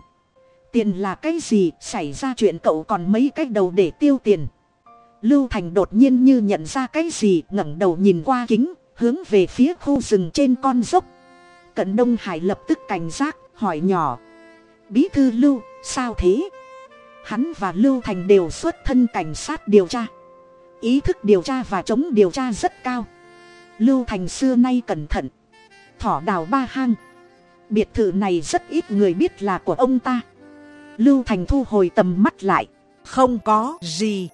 Tiền là cái gì? Xảy ra chuyện cậu còn mấy cái đầu để tiêu tiền. Lưu thành đột nhiên như nhận ra cái gì ngẩng đầu nhìn qua kính hướng về phía khu rừng trên con dốc. Cận đông hải lập tức cảnh giác hỏi nhỏ. Bí thư lưu sao thế? Hắn và lưu thành đều xuất thân cảnh sát điều tra ý thức điều tra và chống điều tra rất cao. Lưu thành xưa nay cẩn thận. Thỏ đào ba hang. Biệt thự này rất ít người biết là của ông ta. Lưu thành thu hồi tầm mắt lại. Không có gì.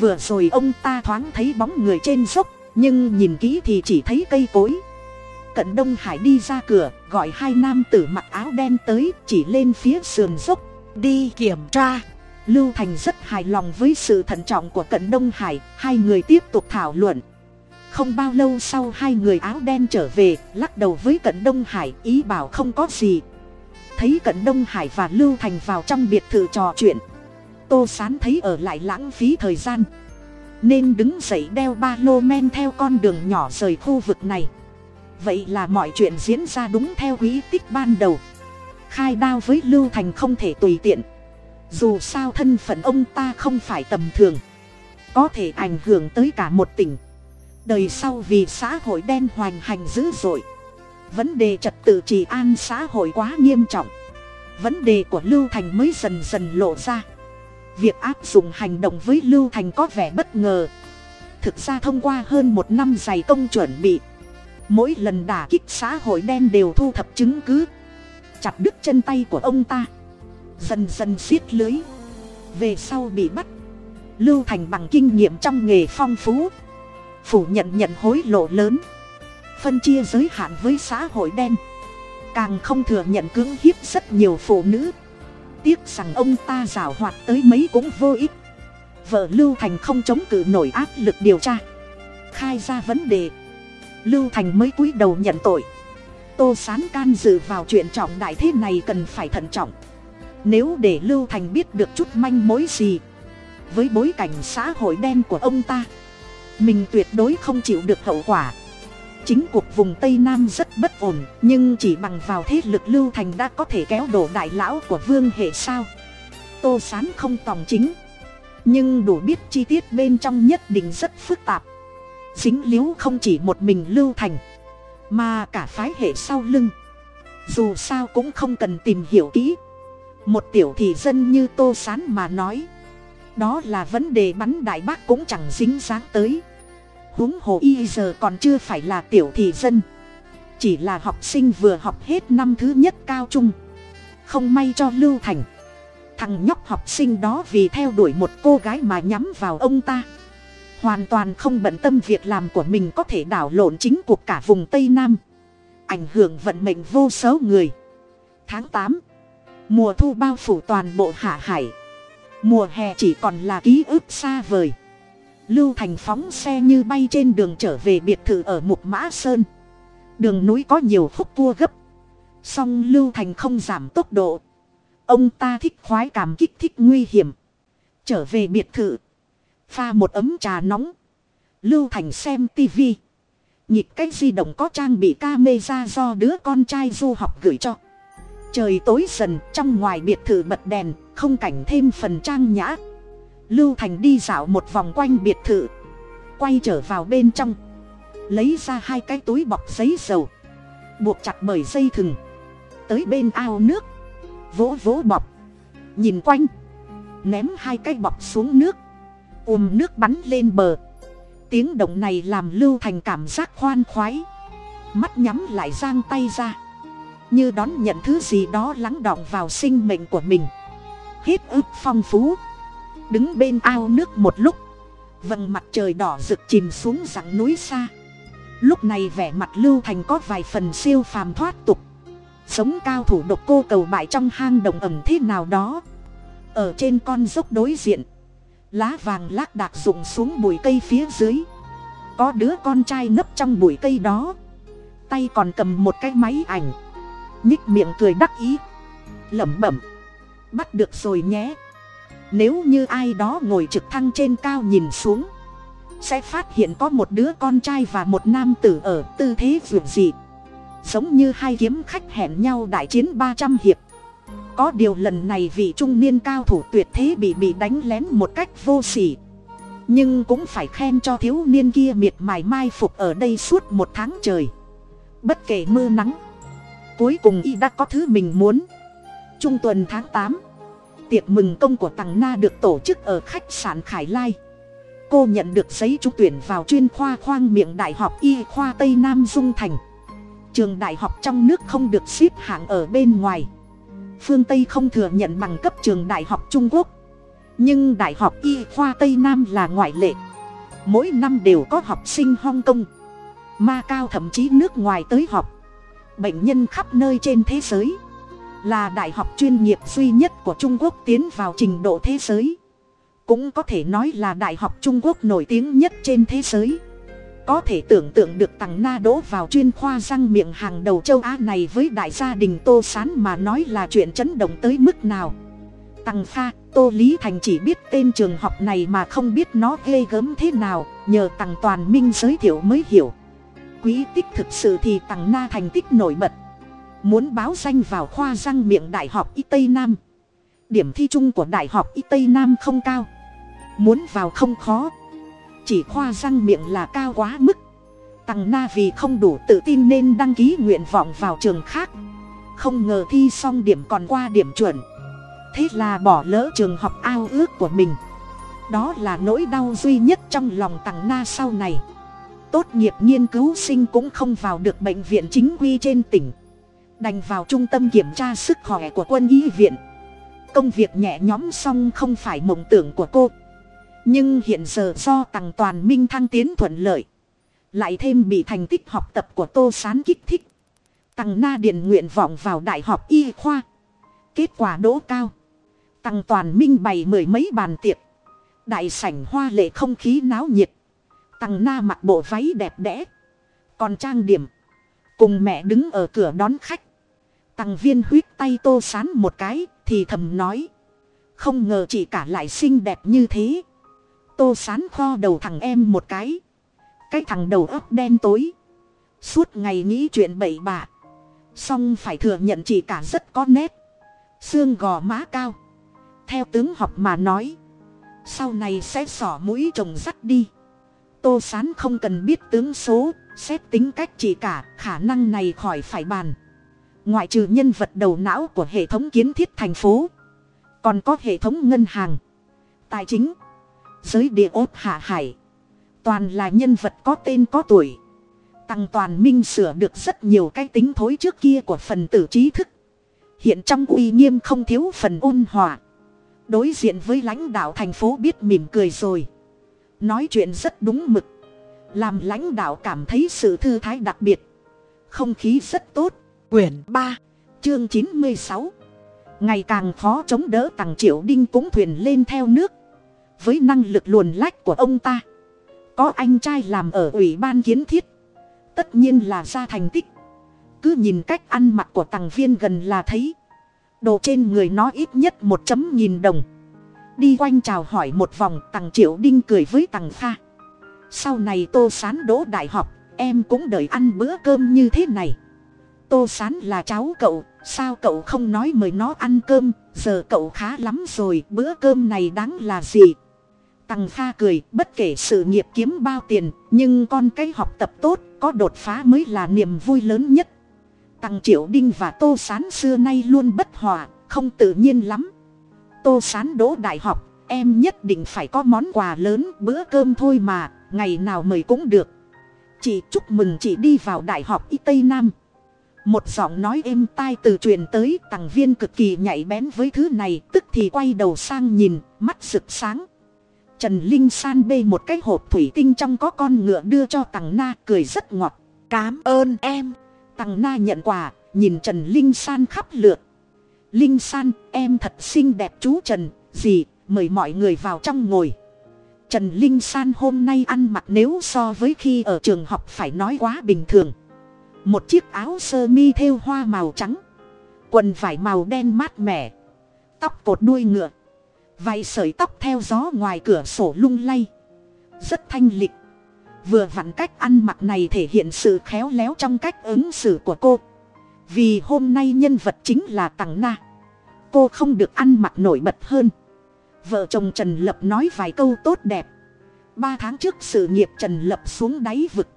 Vừa rồi ông ta thoáng thấy bóng người trên dốc, nhưng nhìn kỹ thì chỉ thấy cây cối. Cận đông hải đi ra cửa, gọi hai nam tử mặc áo đen tới, chỉ lên phía sườn dốc. Đi kiểm tra lưu thành rất hài lòng với sự thận trọng của cận đông hải, hai người tiếp tục thảo luận. Không bao lâu sau hai người áo đen trở về, lắc đầu với cận đông hải, ý bảo không có gì. Thấy cận đông hải và lưu thành vào trong biệt thự trò chuyện, tô sán thấy ở lại lãng phí thời gian, nên đứng dậy đeo ba lô men theo con đường nhỏ rời khu vực này. Vậy là mọi chuyện diễn ra đúng theo ý tích ban đầu. Khai đao với lưu thành không thể tùy tiện dù sao thân phận ông ta không phải tầm thường. Có thể ảnh hưởng tới cả một tỉnh. Đời sau vì xã hội đen hoành hành dữ dội. Vấn đề trật tự trị an xã hội quá nghiêm trọng. Vấn đề của lưu thành mới dần dần lộ ra. Việc áp dụng hành động với lưu thành có vẻ bất ngờ. Thực ra thông qua hơn một năm dày công chuẩn bị, mỗi lần đả kích xã hội đen đều thu thập chứng cứ. Chặt đứt chân tay của ông ta dần dần xiết lưới. Về sau bị bắt, lưu thành bằng kinh nghiệm trong nghề phong phú, phủ nhận nhận hối lộ lớn, phân chia giới hạn với xã hội đen. Càng không thừa nhận cưỡng hiếp rất nhiều phụ nữ. Tiếc rằng ông ta giảo hoạt tới mấy cũng vô ích. Vợ lưu thành không chống cự nổi áp lực điều tra. Khai ra vấn đề. Lưu thành mới cúi đầu nhận tội. Tô sán can dự vào chuyện trọng đại thế này cần phải thận trọng nếu để lưu thành biết được chút manh mối gì, với bối cảnh xã hội đen của ông ta, mình tuyệt đối không chịu được hậu quả. Chính cuộc vùng tây nam rất bất ổn, nhưng chỉ bằng vào thế lực lưu thành đã có thể kéo đổ đại lão của vương hệ sao? Tô sán không tòng chính, nhưng đủ biết chi tiết bên trong nhất định rất phức tạp. Dính líu không chỉ một mình lưu thành, mà cả phái hệ sau lưng. Dù sao cũng không cần tìm hiểu kỹ một tiểu thị dân như tô sán mà nói, đó là vấn đề bắn đại bác cũng chẳng dính dáng tới. Huống hồ y giờ còn chưa phải là tiểu thị dân, chỉ là học sinh vừa học hết năm thứ nhất cao trung. Không may cho lưu thành, thằng nhóc học sinh đó vì theo đuổi một cô gái mà nhắm vào ông ta. Hoàn toàn không bận tâm việc làm của mình có thể đảo lộn chính cuộc cả vùng tây nam. Ảnh hưởng vận mệnh vô số người. Tháng tám mùa thu bao phủ toàn bộ hạ hải. Mùa hè chỉ còn là ký ức xa vời. Lưu thành phóng xe như bay trên đường trở về biệt thự ở mục mã sơn. Đường núi có nhiều khúc cua gấp. Song lưu thành không giảm tốc độ. Ông ta thích khoái cảm kích thích nguy hiểm. Trở về biệt thự. Pha một ấm trà nóng. Lưu thành xem tivi nhịp cái di động có trang bị ca mê ra do đứa con trai du học gửi cho trời tối dần, trong ngoài biệt thự bật đèn, không cảnh thêm phần trang nhã. Lưu thành đi dạo một vòng quanh biệt thự, quay trở vào bên trong, lấy ra hai cái túi bọc giấy dầu, buộc chặt bởi dây thừng, tới bên ao nước, vỗ vỗ bọc, nhìn quanh, ném hai cái bọc xuống nước, ùm nước bắn lên bờ. Tiếng động này làm lưu thành cảm giác khoan khoái, mắt nhắm lại giang tay ra như đón nhận thứ gì đó lắng đọng vào sinh mệnh của mình. Hết ức phong phú. Đứng bên ao nước một lúc. Vầng mặt trời đỏ rực chìm xuống dặng núi xa. Lúc này vẻ mặt lưu thành có vài phần siêu phàm thoát tục. Sống cao thủ độc cô cầu bại trong hang động ẩm thế nào đó. Ở trên con dốc đối diện. Lá vàng lác đạc rụng xuống bụi cây phía dưới. Có đứa con trai nấp trong bụi cây đó. Tay còn cầm một cái máy ảnh nhích miệng cười đắc ý. Lẩm bẩm, bắt được rồi nhé. Nếu như ai đó ngồi trực thăng trên cao nhìn xuống, sẽ phát hiện có một đứa con trai và một nam tử ở tư thế vượt dị giống như hai kiếm khách hẹn nhau đại chiến ba trăm hiệp. Có điều lần này vị trung niên cao thủ tuyệt thế bị bị đánh lén một cách vô sỉ. Nhưng cũng phải khen cho thiếu niên kia miệt mài mai phục ở đây suốt một tháng trời. Bất kể mưa nắng cuối cùng y đã có thứ mình muốn. Trung tuần tháng tám, tiệc mừng công của tằng na được tổ chức ở khách sạn khải lai. Cô nhận được giấy trúng tuyển vào chuyên khoa khoang miệng đại học y khoa tây nam dung thành. Trường đại học trong nước không được xếp hạng ở bên ngoài. Phương tây không thừa nhận bằng cấp trường đại học trung quốc. Nhưng đại học y khoa tây nam là ngoại lệ. Mỗi năm đều có học sinh hong kong. Ma cao thậm chí nước ngoài tới học bệnh nhân khắp nơi trên thế giới. Là đại học chuyên nghiệp duy nhất của trung quốc tiến vào trình độ thế giới. Cũng có thể nói là đại học trung quốc nổi tiếng nhất trên thế giới. Có thể tưởng tượng được tằng na đỗ vào chuyên khoa răng miệng hàng đầu châu á này với đại gia đình tô sán mà nói là chuyện chấn động tới mức nào. Tằng pha, tô lý thành chỉ biết tên trường học này mà không biết nó ghê gớm thế nào, nhờ tằng toàn minh giới thiệu mới hiểu quý tích thực sự thì tằng na thành tích nổi bật. Muốn báo danh vào khoa răng miệng đại học y tây nam. Điểm thi chung của đại học y tây nam không cao. Muốn vào không khó. Chỉ khoa răng miệng là cao quá mức. Tằng na vì không đủ tự tin nên đăng ký nguyện vọng vào trường khác. Không ngờ thi xong điểm còn qua điểm chuẩn. Thế là bỏ lỡ trường học ao ước của mình. Đó là nỗi đau duy nhất trong lòng tằng na sau này tốt nghiệp nghiên cứu sinh cũng không vào được bệnh viện chính quy trên tỉnh. Đành vào trung tâm kiểm tra sức khỏe của quân y viện. Công việc nhẹ nhõm xong không phải mộng tưởng của cô. Nhưng hiện giờ do tằng toàn minh thăng tiến thuận lợi, lại thêm bị thành tích học tập của tô sán kích thích. Tằng na điện nguyện vọng vào đại học y khoa. Kết quả đỗ cao. Tằng toàn minh bày mười mấy bàn tiệc. Đại sảnh hoa lệ không khí náo nhiệt tằng na mặc bộ váy đẹp đẽ, còn trang điểm, cùng mẹ đứng ở cửa đón khách. Tằng viên huyết tay tô sán một cái thì thầm nói, không ngờ chị cả lại xinh đẹp như thế. Tô sán kho đầu thằng em một cái cái thằng đầu óc đen tối. Suốt ngày nghĩ chuyện bậy bạ, song phải thừa nhận chị cả rất có nét, xương gò má cao. Theo tướng học mà nói, sau này sẽ xỏ mũi trồng sắt đi tô sán không cần biết tướng số, xét tính cách chỉ cả, khả năng này khỏi phải bàn. Ngoại trừ nhân vật đầu não của hệ thống kiến thiết thành phố, còn có hệ thống ngân hàng, tài chính, giới địa ốt hạ hải. Toàn là nhân vật có tên có tuổi. Tăng toàn minh sửa được rất nhiều cái tính thối trước kia của phần tử trí thức. Hiện trong uy nghiêm không thiếu phần ôn hòa. Đối diện với lãnh đạo thành phố biết mỉm cười rồi nói chuyện rất đúng mực. Làm lãnh đạo cảm thấy sự thư thái đặc biệt. Không khí rất tốt. Quyển ba, chương chín mươi sáu. Ngày càng khó chống đỡ tằng triệu đinh cũng thuyền lên theo nước. Với năng lực luồn lách của ông ta, có anh trai làm ở ủy ban kiến thiết. Tất nhiên là ra thành tích. Cứ nhìn cách ăn mặc của tằng viên gần là thấy, đồ trên người nó ít nhất một chấm nghìn đồng đi quanh chào hỏi một vòng, tằng triệu đinh cười với tằng pha sau này tô sán đỗ đại học, em cũng đợi ăn bữa cơm như thế này. Tô sán là cháu cậu, sao cậu không nói mời nó ăn cơm? Giờ cậu khá lắm rồi, bữa cơm này đáng là gì? Tằng pha cười, bất kể sự nghiệp kiếm bao tiền, nhưng con cái học tập tốt, có đột phá mới là niềm vui lớn nhất. Tằng triệu đinh và tô sán xưa nay luôn bất hòa, không tự nhiên lắm tô sán đỗ đại học, em nhất định phải có món quà lớn, bữa cơm thôi mà, ngày nào mời cũng được. Chị chúc mừng chị đi vào đại học y tây nam. Một giọng nói êm tai từ truyền tới tằng viên cực kỳ nhạy bén với thứ này, tức thì quay đầu sang nhìn, mắt rực sáng. Trần linh san bê một cái hộp thủy tinh trong có con ngựa đưa cho tằng na, cười rất ngọt. Cám ơn em. Tằng na nhận quà, nhìn trần linh san khắp lượt linh san, em thật xinh đẹp chú trần gì mời mọi người vào trong ngồi. Trần linh san hôm nay ăn mặc nếu so với khi ở trường học phải nói quá bình thường. Một chiếc áo sơ mi thêu hoa màu trắng, quần vải màu đen mát mẻ, tóc cột đuôi ngựa vài sợi tóc theo gió ngoài cửa sổ lung lay, rất thanh lịch. Vừa vặn cách ăn mặc này thể hiện sự khéo léo trong cách ứng xử của cô vì hôm nay nhân vật chính là tằng na. Cô không được ăn mặc nổi bật hơn. Vợ chồng trần lập nói vài câu tốt đẹp. Ba tháng trước sự nghiệp trần lập xuống đáy vực.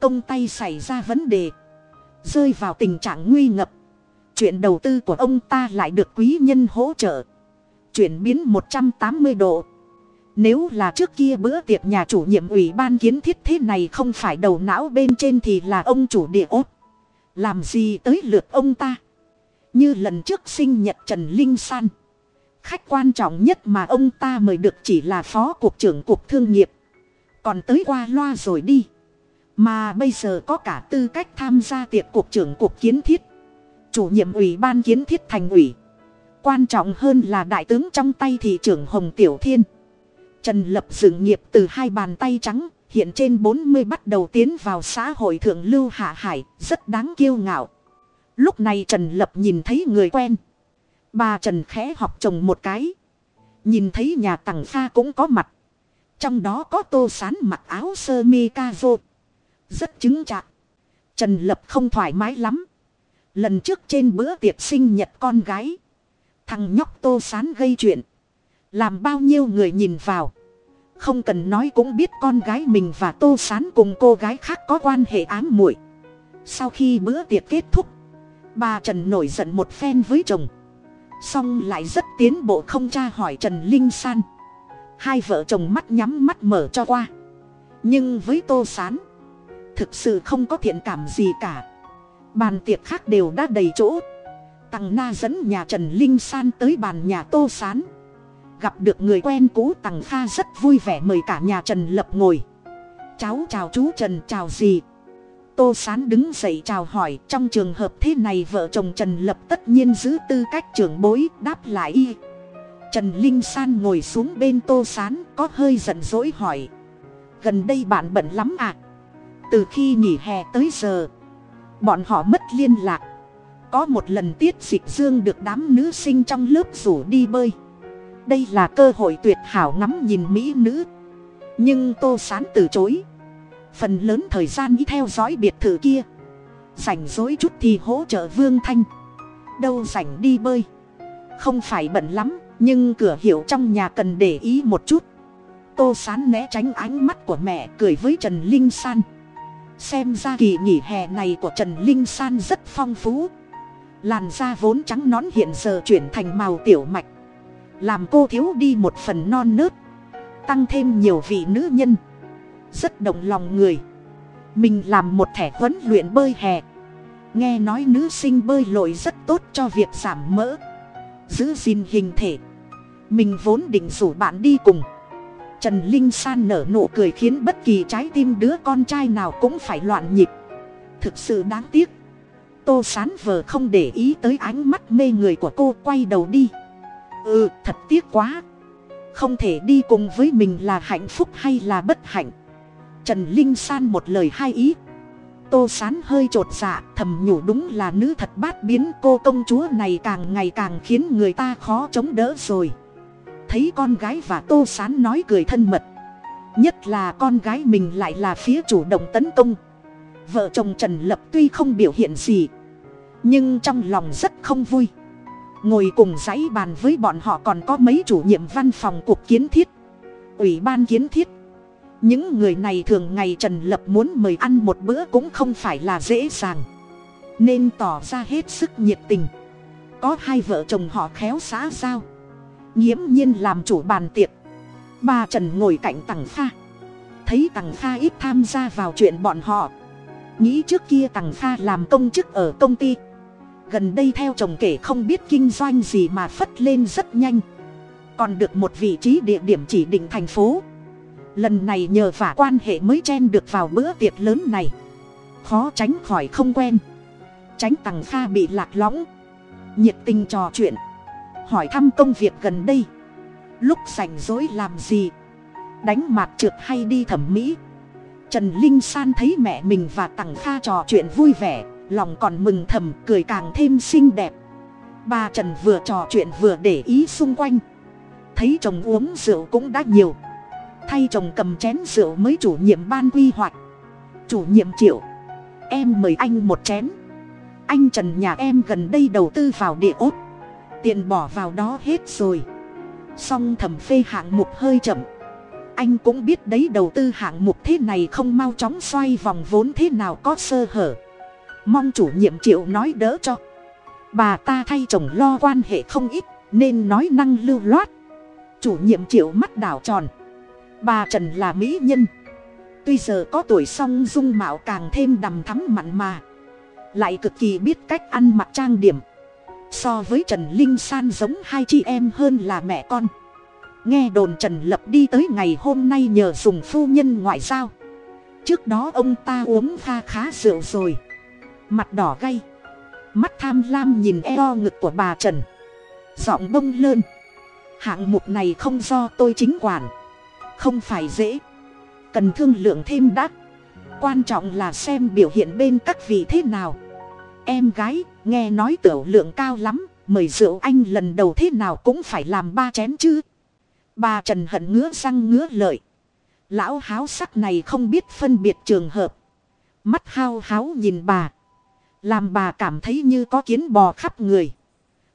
Công tay xảy ra vấn đề. Rơi vào tình trạng nguy ngập. Chuyện đầu tư của ông ta lại được quý nhân hỗ trợ. Chuyển biến một trăm tám mươi độ. Nếu là trước kia bữa tiệc nhà chủ nhiệm ủy ban kiến thiết thế này không phải đầu não bên trên thì là ông chủ địa ốt làm gì tới lượt ông ta? Như lần trước sinh nhật trần linh san. Khách quan trọng nhất mà ông ta mời được chỉ là phó cục trưởng cục thương nghiệp. Còn tới qua loa rồi đi. Mà bây giờ có cả tư cách tham gia tiệc cục trưởng cục kiến thiết. Chủ nhiệm ủy ban kiến thiết thành ủy. Quan trọng hơn là đại tướng trong tay thị trưởng hồng tiểu thiên. Trần lập dựng nghiệp từ hai bàn tay trắng hiện trên bốn mươi bắt đầu tiến vào xã hội thượng lưu hạ hải, rất đáng kiêu ngạo. Lúc này Trần Lập nhìn thấy người quen. Bà Trần khẽ học chồng một cái. Nhìn thấy nhà tặng pha cũng có mặt. Trong đó có tô sán mặc áo sơ mi ca vô. Rất chứng chạc. Trần Lập không thoải mái lắm. Lần trước trên bữa tiệc sinh nhật con gái. Thằng nhóc tô sán gây chuyện. Làm bao nhiêu người nhìn vào. Không cần nói cũng biết con gái mình và tô sán cùng cô gái khác có quan hệ ám muội. Sau khi bữa tiệc kết thúc. Bà Trần nổi giận một phen với chồng. Xong lại rất tiến bộ không tra hỏi Trần Linh San. Hai vợ chồng mắt nhắm mắt mở cho qua. Nhưng với tô sán. Thực sự không có thiện cảm gì cả. Bàn tiệc khác đều đã đầy chỗ. Tằng Na dẫn nhà Trần Linh San tới bàn nhà tô sán. Gặp được người quen cũ Tằng Kha rất vui vẻ mời cả nhà Trần Lập ngồi. Cháu chào chú Trần chào gì. Tô Sán đứng dậy chào hỏi trong trường hợp thế này vợ chồng Trần Lập tất nhiên giữ tư cách trưởng bối đáp lại y. Trần Linh San ngồi xuống bên Tô Sán có hơi giận dỗi hỏi. Gần đây bạn bận lắm à? Từ khi nghỉ hè tới giờ, bọn họ mất liên lạc. Có một lần tiết dịch dương được đám nữ sinh trong lớp rủ đi bơi. Đây là cơ hội tuyệt hảo ngắm nhìn mỹ nữ. Nhưng Tô Sán từ chối. Phần lớn thời gian ý theo dõi biệt thự kia. Rảnh rối chút thì hỗ trợ vương thanh. Đâu rảnh đi bơi. Không phải bận lắm, nhưng cửa hiệu trong nhà cần để ý một chút. Tô sán né tránh ánh mắt của mẹ cười với trần linh san. Xem ra kỳ nghỉ hè này của trần linh san rất phong phú. Làn da vốn trắng nón hiện giờ chuyển thành màu tiểu mạch làm cô thiếu đi một phần non nớt. Tăng thêm nhiều vị nữ nhân. Rất động lòng người. Mình làm một thẻ huấn luyện bơi hè. Nghe nói nữ sinh bơi lội rất tốt cho việc giảm mỡ. Giữ gìn hình thể. Mình vốn định rủ bạn đi cùng. Trần linh san nở nụ cười khiến bất kỳ trái tim đứa con trai nào cũng phải loạn nhịp. Thực sự đáng tiếc. Tô sán vờ không để ý tới ánh mắt mê người của cô, quay đầu đi ừ thật tiếc quá. Không thể đi cùng với mình là hạnh phúc hay là bất hạnh. Trần linh san một lời hai ý. Tô sán hơi t r ộ t dạ thầm nhủ đúng là nữ thật bát biến, cô công chúa này càng ngày càng khiến người ta khó chống đỡ rồi. Thấy con gái và tô sán nói cười thân mật. Nhất là con gái mình lại là phía chủ động tấn công. Vợ chồng trần lập tuy không biểu hiện gì, nhưng trong lòng rất không vui ngồi cùng dãy bàn với bọn họ còn có mấy chủ nhiệm văn phòng cục kiến thiết, ủy ban kiến thiết. Những người này thường ngày trần lập muốn mời ăn một bữa cũng không phải là dễ dàng. Nên tỏ ra hết sức nhiệt tình. Có hai vợ chồng họ khéo xã giao. Nghiễm nhiên làm chủ bàn tiệc. Bà trần ngồi cạnh tằng pha thấy tằng pha ít tham gia vào chuyện bọn họ. Nghĩ trước kia tằng pha làm công chức ở công ty gần đây theo chồng kể không biết kinh doanh gì mà phất lên rất nhanh. Còn được một vị trí địa điểm chỉ định thành phố. Lần này nhờ vả quan hệ mới chen được vào bữa tiệc lớn này. Khó tránh khỏi không quen. Tránh tằng Kha bị lạc lõng. Nhiệt tình trò chuyện. Hỏi thăm công việc gần đây. Lúc rảnh rỗi làm gì? Đánh mạc trượt hay đi thẩm mỹ? Trần linh san thấy mẹ mình và tằng Kha trò chuyện vui vẻ lòng còn mừng thầm, cười càng thêm xinh đẹp. Bà trần vừa trò chuyện vừa để ý xung quanh. Thấy chồng uống rượu cũng đã nhiều. Thay chồng cầm chén rượu mới chủ nhiệm ban quy hoạch. Chủ nhiệm triệu, em mời anh một chén. Anh trần nhà em gần đây đầu tư vào địa ốt. Tiền bỏ vào đó hết rồi. Song thẩm phê hạng mục hơi chậm. Anh cũng biết đấy, đầu tư hạng mục thế này không mau chóng xoay vòng vốn thế nào có sơ hở mong chủ nhiệm triệu nói đỡ cho. Bà ta thay chồng lo quan hệ không ít, nên nói năng lưu loát. Chủ nhiệm triệu mắt đảo tròn. Bà trần là mỹ nhân. Tuy giờ có tuổi song dung mạo càng thêm đằm thắm mặn mà. Lại cực kỳ biết cách ăn mặc trang điểm. So với trần linh san giống hai chị em hơn là mẹ con. Nghe đồn trần lập đi tới ngày hôm nay nhờ dùng phu nhân ngoại giao. Trước đó ông ta uống pha khá rượu rồi mặt đỏ gay. Mắt tham lam nhìn eo ngực của bà trần. Giọng bông lơn. Hạng mục này không do tôi chính quản. Không phải dễ. Cần thương lượng thêm đắt. quan trọng là xem biểu hiện bên các vị thế nào. Em gái, nghe nói tiểu lượng cao lắm, mời rượu anh lần đầu thế nào cũng phải làm ba chén chứ. Bà trần hận ngứa răng ngứa lợi. Lão háo sắc này không biết phân biệt trường hợp. Mắt hao háo nhìn bà làm bà cảm thấy như có kiến bò khắp người.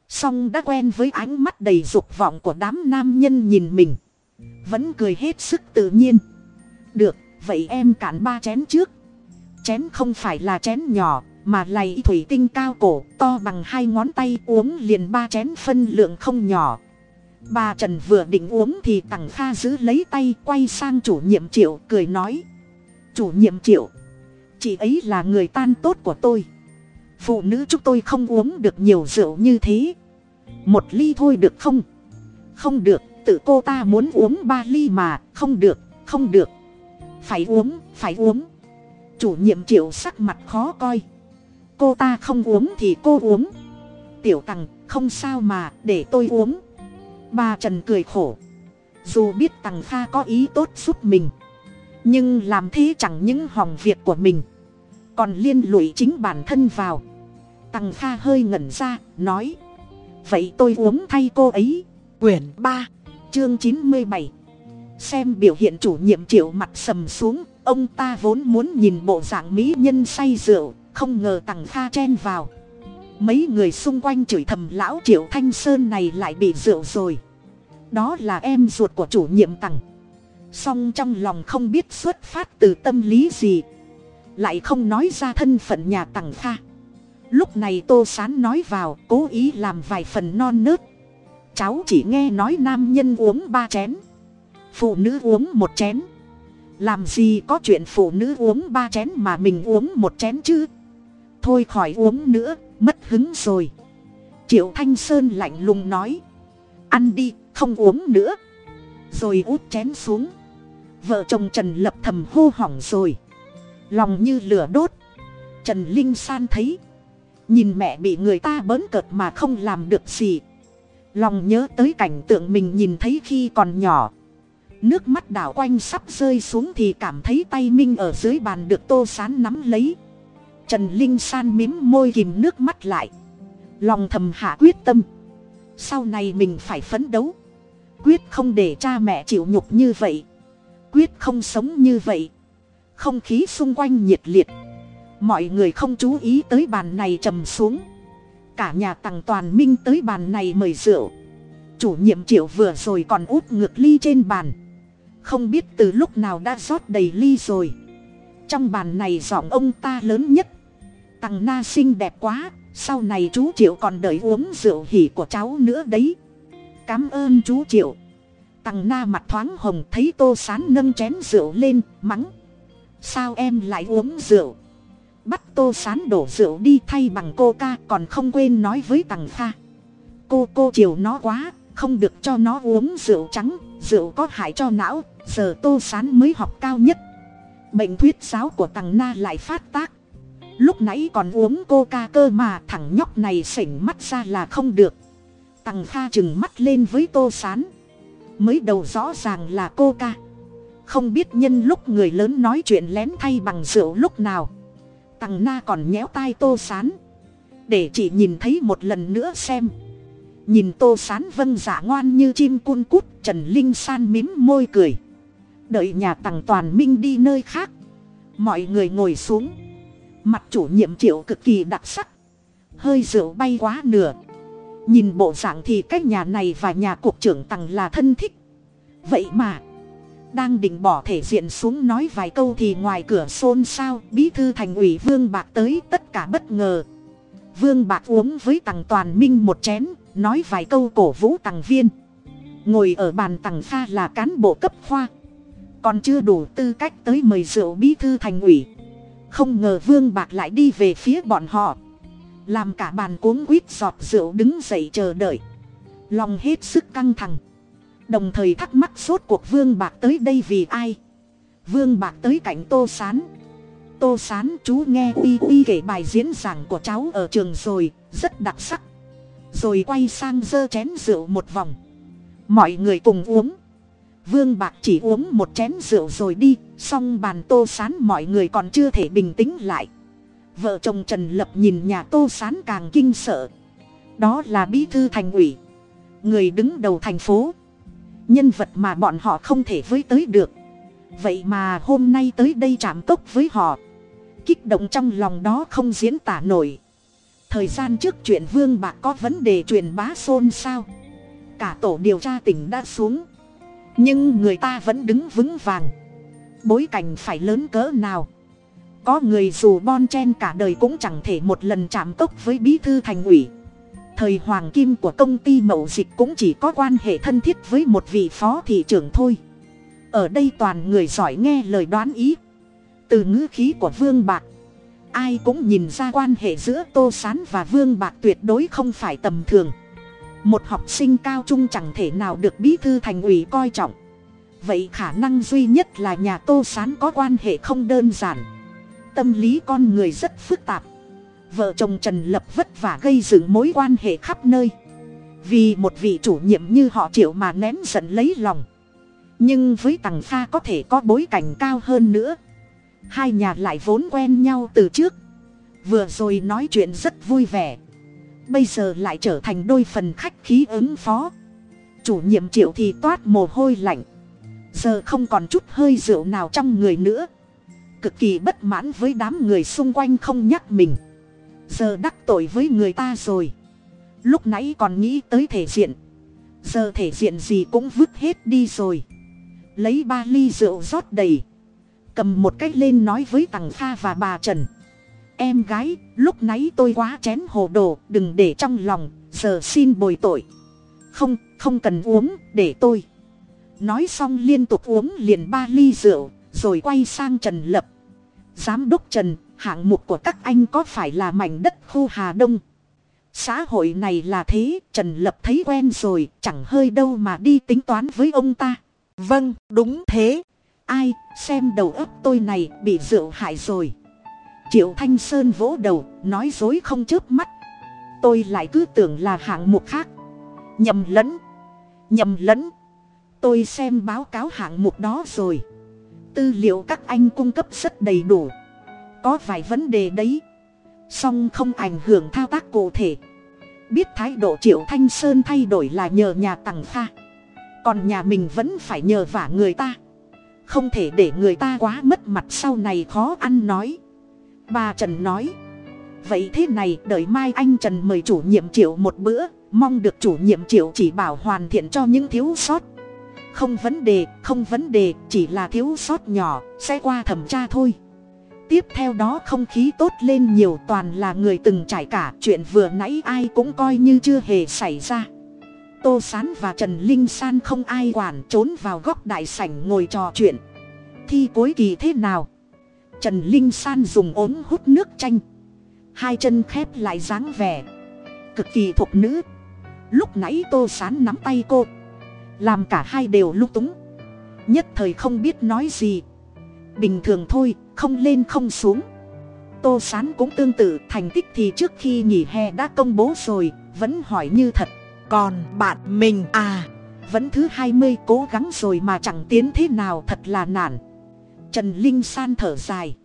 Song đã quen với ánh mắt đầy dục vọng của đám nam nhân nhìn mình. Vẫn cười hết sức tự nhiên. Được, vậy em cạn ba chén trước. Chén không phải là chén nhỏ, mà lầy thủy tinh cao cổ, to bằng hai ngón tay uống liền ba chén phân lượng không nhỏ. Bà trần vừa định uống thì tằng kha giữ lấy tay quay sang chủ nhiệm triệu, cười nói. Chủ nhiệm triệu, chị ấy là người tan tốt của tôi phụ nữ chúng tôi không uống được nhiều rượu như thế. Một ly thôi được không? Không được, tự cô ta muốn uống ba ly mà, không được không được. Phải uống phải uống. Chủ nhiệm triệu sắc mặt khó coi. Cô ta không uống thì cô uống. Tiểu tằng, không sao mà, để tôi uống. Bà trần cười khổ. Dù biết tằng kha có ý tốt giúp mình, nhưng làm thế chẳng những hòng việc của mình. Còn liên lụy chính bản thân vào tằng kha hơi ngẩn ra, nói, vậy tôi uống thay cô ấy. Quyển ba, chương chín mươi bảy. Xem biểu hiện chủ nhiệm triệu mặt sầm xuống, ông ta vốn muốn nhìn bộ dạng mỹ nhân say rượu, không ngờ tằng kha chen vào. Mấy người xung quanh chửi thầm, lão triệu thanh sơn này lại bị rượu rồi. Đó là em ruột của chủ nhiệm tằng song trong lòng không biết xuất phát từ tâm lý gì, lại không nói ra thân phận nhà tằng kha lúc này tô sán nói vào, cố ý làm vài phần non nớt. Cháu chỉ nghe nói nam nhân uống ba chén, phụ nữ uống một chén. Làm gì có chuyện phụ nữ uống ba chén mà mình uống một chén chứ? Thôi khỏi uống nữa, mất hứng rồi. Triệu thanh sơn lạnh lùng nói, ăn đi, không uống nữa. Rồi út chén xuống. Vợ chồng trần lập thầm hô hỏng rồi. Lòng như lửa đốt. Trần linh san thấy nhìn mẹ bị người ta bớn cợt mà không làm được gì. Lòng nhớ tới cảnh tượng mình nhìn thấy khi còn nhỏ. Nước mắt đảo quanh sắp rơi xuống thì cảm thấy tay minh ở dưới bàn được tô sán nắm lấy. Trần linh san mím môi kìm nước mắt lại. Lòng thầm hạ quyết tâm. Sau này mình phải phấn đấu. Quyết không để cha mẹ chịu nhục như vậy. Quyết không sống như vậy. Không khí xung quanh nhiệt liệt mọi người không chú ý tới bàn này trầm xuống. Cả nhà tằng toàn minh tới bàn này mời rượu. Chủ nhiệm triệu vừa rồi còn úp ngược ly trên bàn. Không biết từ lúc nào đã rót đầy ly rồi. Trong bàn này giọng ông ta lớn nhất. Tằng na xinh đẹp quá, sau này chú triệu còn đợi uống rượu hỉ của cháu nữa đấy. Cám ơn chú triệu. Tằng na mặt thoáng hồng thấy tô sán nâng chén rượu lên, mắng. Sao em lại uống rượu? Bắt tô sán đổ rượu đi thay bằng cô ca còn không quên nói với tằng pha cô cô chiều nó quá, không được cho nó uống rượu trắng, rượu có hại cho não, giờ tô sán mới học cao nhất. Bệnh thuyết giáo của tằng na lại phát tác. Lúc nãy còn uống cô ca cơ mà thằng nhóc này sỉnh mắt ra là không được. Tằng kha chừng mắt lên với tô sán. Mới đầu rõ ràng là cô ca không biết nhân lúc người lớn nói chuyện lén thay bằng rượu lúc nào tằng na còn nhéo tai tô sán. Để chị nhìn thấy một lần nữa xem. Nhìn tô sán vâng dạ ngoan như chim cun cút, trần linh san mím môi cười. Đợi nhà tằng toàn minh đi nơi khác. Mọi người ngồi xuống. Mặt chủ nhiệm triệu cực kỳ đặc sắc. Hơi rượu bay quá nửa. Nhìn bộ dạng thì cái nhà này và nhà cục trưởng tằng là thân thích. Vậy mà đang định bỏ thể diện xuống nói vài câu thì ngoài cửa xôn xao, bí thư thành ủy vương bạc tới, tất cả bất ngờ. Vương bạc uống với tằng toàn minh một chén, nói vài câu cổ vũ tằng viên. Ngồi ở bàn tằng pha là cán bộ cấp khoa. Còn chưa đủ tư cách tới mời rượu bí thư thành ủy. Không ngờ vương bạc lại đi về phía bọn họ. Làm cả bàn cuống quýt giọt rượu đứng dậy chờ đợi. Lòng hết sức căng thẳng đồng thời thắc mắc sốt cuộc vương bạc tới đây vì ai? Vương bạc tới cạnh tô s á n tô s á n chú nghe uy uy kể bài diễn giảng của cháu ở trường rồi, rất đặc sắc. Rồi quay sang giơ chén rượu một vòng. Mọi người cùng uống. Vương bạc chỉ uống một chén rượu rồi đi, xong bàn tô sán mọi người còn chưa thể bình tĩnh lại. Vợ chồng trần lập nhìn nhà tô sán càng kinh sợ. Đó là bí thư thành ủy. Người đứng đầu thành phố nhân vật mà bọn họ không thể với tới được. Vậy mà hôm nay tới đây chạm tốc với họ. Kích động trong lòng đó không diễn tả nổi. Thời gian trước chuyện vương bạc có vấn đề truyền bá xôn xao. Cả tổ điều tra tỉnh đã xuống. Nhưng người ta vẫn đứng vững vàng. Bối cảnh phải lớn cỡ nào? Có người dù bon chen cả đời cũng chẳng thể một lần chạm tốc với bí thư thành ủy thời hoàng kim của công ty mậu dịch cũng chỉ có quan hệ thân thiết với một vị phó thị trưởng thôi. Ở đây toàn người giỏi nghe lời đoán ý. Từ ngữ khí của vương bạc, ai cũng nhìn ra quan hệ giữa tô s á n và vương bạc tuyệt đối không phải tầm thường. Một học sinh cao trung chẳng thể nào được bí thư thành ủy coi trọng. Vậy khả năng duy nhất là nhà tô s á n có quan hệ không đơn giản. Tâm lý con người rất phức tạp vợ chồng trần lập vất vả gây dựng mối quan hệ khắp nơi. Vì một vị chủ nhiệm như họ triệu mà nén giận lấy lòng. Nhưng với tằng pha có thể có bối cảnh cao hơn nữa. Hai nhà lại vốn quen nhau từ trước. Vừa rồi nói chuyện rất vui vẻ. Bây giờ lại trở thành đôi phần khách khí ứng phó. Chủ nhiệm triệu thì toát mồ hôi lạnh. Giờ không còn chút hơi rượu nào trong người nữa. Cực kỳ bất mãn với đám người xung quanh không nhắc mình giờ đắc tội với người ta rồi. Lúc nãy còn nghĩ tới thể diện. Giờ thể diện gì cũng vứt hết đi rồi. Lấy ba ly rượu rót đầy. Cầm một cách lên nói với tằng pha và bà trần. Em gái, lúc nãy tôi quá chén hồ đồ, đừng để trong lòng, giờ xin bồi tội. Không không cần uống, để tôi. Nói xong liên tục uống liền ba ly rượu, rồi quay sang trần lập. Giám đốc trần hạng mục của các anh có phải là mảnh đất khu hà đông? Xã hội này là thế trần lập thấy quen rồi chẳng hơi đâu mà đi tính toán với ông ta. Vâng đúng thế. Ai xem đầu óc tôi này bị rượu hại rồi. Triệu thanh sơn vỗ đầu nói dối không chớp mắt. Tôi lại cứ tưởng là hạng mục khác. Nhầm lẫn nhầm lẫn. Tôi xem báo cáo hạng mục đó rồi. Tư liệu các anh cung cấp rất đầy đủ có vài vấn đề đấy. Song không ảnh hưởng thao tác cụ thể. Biết thái độ triệu thanh sơn thay đổi là nhờ nhà tằng pha còn nhà mình vẫn phải nhờ vả người ta. Không thể để người ta quá mất mặt sau này khó ăn nói. Bà trần nói, vậy thế này, đợi mai anh trần mời chủ nhiệm triệu một bữa, mong được chủ nhiệm triệu chỉ bảo hoàn thiện cho những thiếu sót. Không vấn đề, không vấn đề, chỉ là thiếu sót nhỏ, sẽ qua thẩm tra thôi tiếp theo đó không khí tốt lên nhiều toàn là người từng trải cả, chuyện vừa nãy ai cũng coi như chưa hề xảy ra. Tô sán và trần linh san không ai quản, trốn vào góc đại sảnh ngồi trò chuyện. Thi cuối kỳ thế nào? Trần linh san dùng ốm hút nước chanh. Hai chân khép lại dáng vẻ. Cực kỳ thục nữ. Lúc nãy tô sán nắm tay cô. Làm cả hai đều lung túng. Nhất thời không biết nói gì. Bình thường thôi không lên không xuống. Tô sán cũng tương tự, thành tích thì trước khi nghỉ hè đã công bố rồi, vẫn hỏi như thật. Còn bạn mình à vẫn thứ hai mươi cố gắng rồi mà chẳng tiến thế nào, thật là nản. Trần linh san thở dài.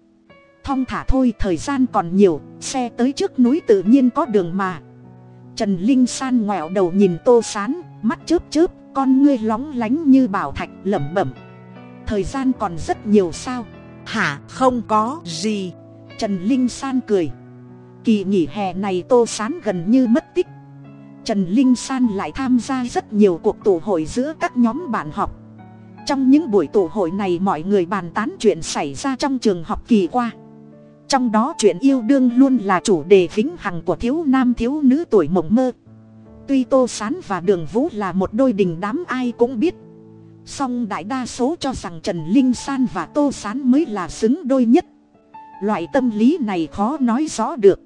Thong thả thôi, thời gian còn nhiều, xe tới trước núi tự nhiên có đường mà. Trần linh san ngoẹo đầu nhìn tô sán, mắt chớp chớp, con ngươi lóng lánh như bảo thạch, lẩm bẩm. Thời gian còn rất nhiều sao? Hả, không có gì. Trần linh san cười. Kỳ nghỉ hè này tô sán gần như mất tích. Trần linh san lại tham gia rất nhiều cuộc tụ hội giữa các nhóm bạn học. Trong những buổi tụ hội này mọi người bàn tán chuyện xảy ra trong trường học kỳ qua. Trong đó chuyện yêu đương luôn là chủ đề vĩnh hằng của thiếu nam thiếu nữ tuổi mộng mơ. Tuy tô s á n và đường vũ là một đôi đình đám ai cũng biết song đại đa số cho rằng trần linh san và tô s á n mới là xứng đôi nhất. Loại tâm lý này khó nói rõ được.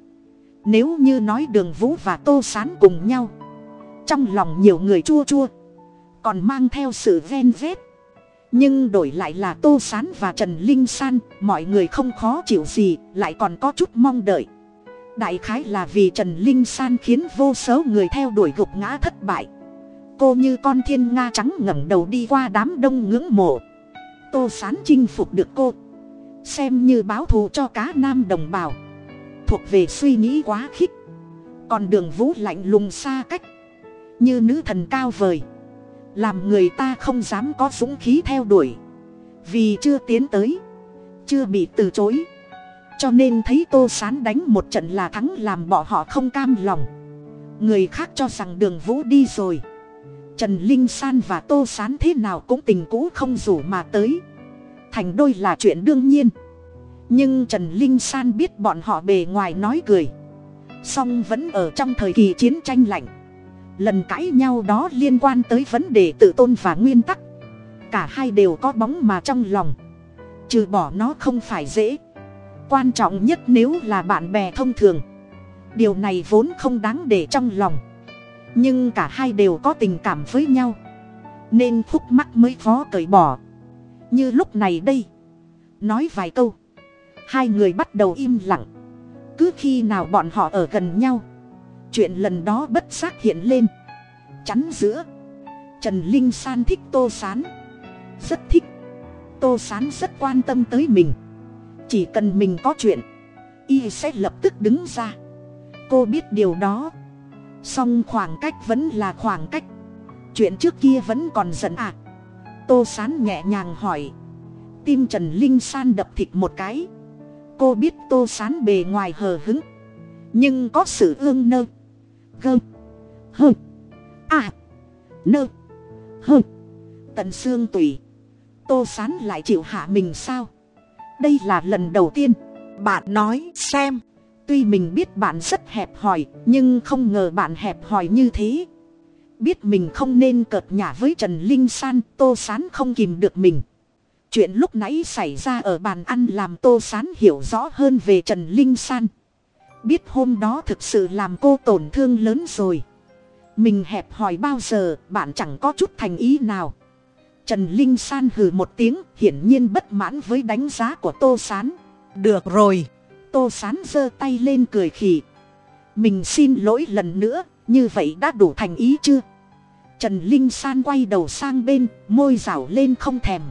Nếu như nói đường vũ và tô s á n cùng nhau, trong lòng nhiều người chua chua, còn mang theo sự ven vét nhưng đổi lại là tô s á n và trần linh san, mọi người không khó chịu gì, lại còn có chút mong đợi. Đại khái là vì trần linh san khiến vô số người theo đuổi gục ngã thất bại cô như con thiên nga trắng ngẩng đầu đi qua đám đông ngưỡng mộ. Tô sán chinh phục được cô. Xem như báo thù cho cá nam đồng bào. Thuộc về suy nghĩ quá khích. Còn đường vũ lạnh lùng xa cách. Như nữ thần cao vời. Làm người ta không dám có dũng khí theo đuổi. Vì chưa tiến tới. Chưa bị từ chối. Cho nên thấy tô sán đánh một trận là thắng làm bọn họ không cam lòng. Người khác cho rằng đường vũ đi rồi trần linh san và tô sán thế nào cũng tình cũ không rủ mà tới. Thành đôi là chuyện đương nhiên. Nhưng trần linh san biết bọn họ bề ngoài nói cười. Song vẫn ở trong thời kỳ chiến tranh lạnh. Lần cãi nhau đó liên quan tới vấn đề tự tôn và nguyên tắc. Cả hai đều có bóng mà trong lòng. Trừ bỏ nó không phải dễ. Quan trọng nhất nếu là bạn bè thông thường. Điều này vốn không đáng để trong lòng nhưng cả hai đều có tình cảm với nhau. Nên khúc mắc mới khó cởi bỏ. Như lúc này đây, nói vài câu. Hai người bắt đầu im lặng. Cứ khi nào bọn họ ở gần nhau, chuyện lần đó bất giác hiện lên. Chắn giữa, trần linh san thích tô sán. Rất thích. Tô sán rất quan tâm tới mình. Chỉ cần mình có chuyện, y sẽ lập tức đứng ra. Cô biết điều đó song khoảng cách vẫn là khoảng cách. Chuyện trước kia vẫn còn giận à tô sán nhẹ nhàng hỏi. Tim trần linh san đập thịt một cái. Cô biết tô sán bề ngoài hờ hứng nhưng có sự ương nơ. Gơ. Hơ. À nơ. Hơ. Tận xương tùy tô sán lại chịu hạ mình sao? Đây là lần đầu tiên. Bạn nói xem tuy mình biết bạn rất hẹp hòi, nhưng không ngờ bạn hẹp hòi như thế. Biết mình không nên cợt nhả với trần linh san, tô sán không kìm được mình. Chuyện lúc nãy xảy ra ở bàn ăn làm tô sán hiểu rõ hơn về trần linh san. Biết hôm đó thực sự làm cô tổn thương lớn rồi. Mình hẹp hòi bao giờ, bạn chẳng có chút thành ý nào. Trần linh san hừ một tiếng, hiển nhiên bất mãn với đánh giá của tô s á n được rồi tô s á n giơ tay lên cười khì mình xin lỗi lần nữa, như vậy đã đủ thành ý chưa trần linh san quay đầu sang bên, môi rảo lên không thèm.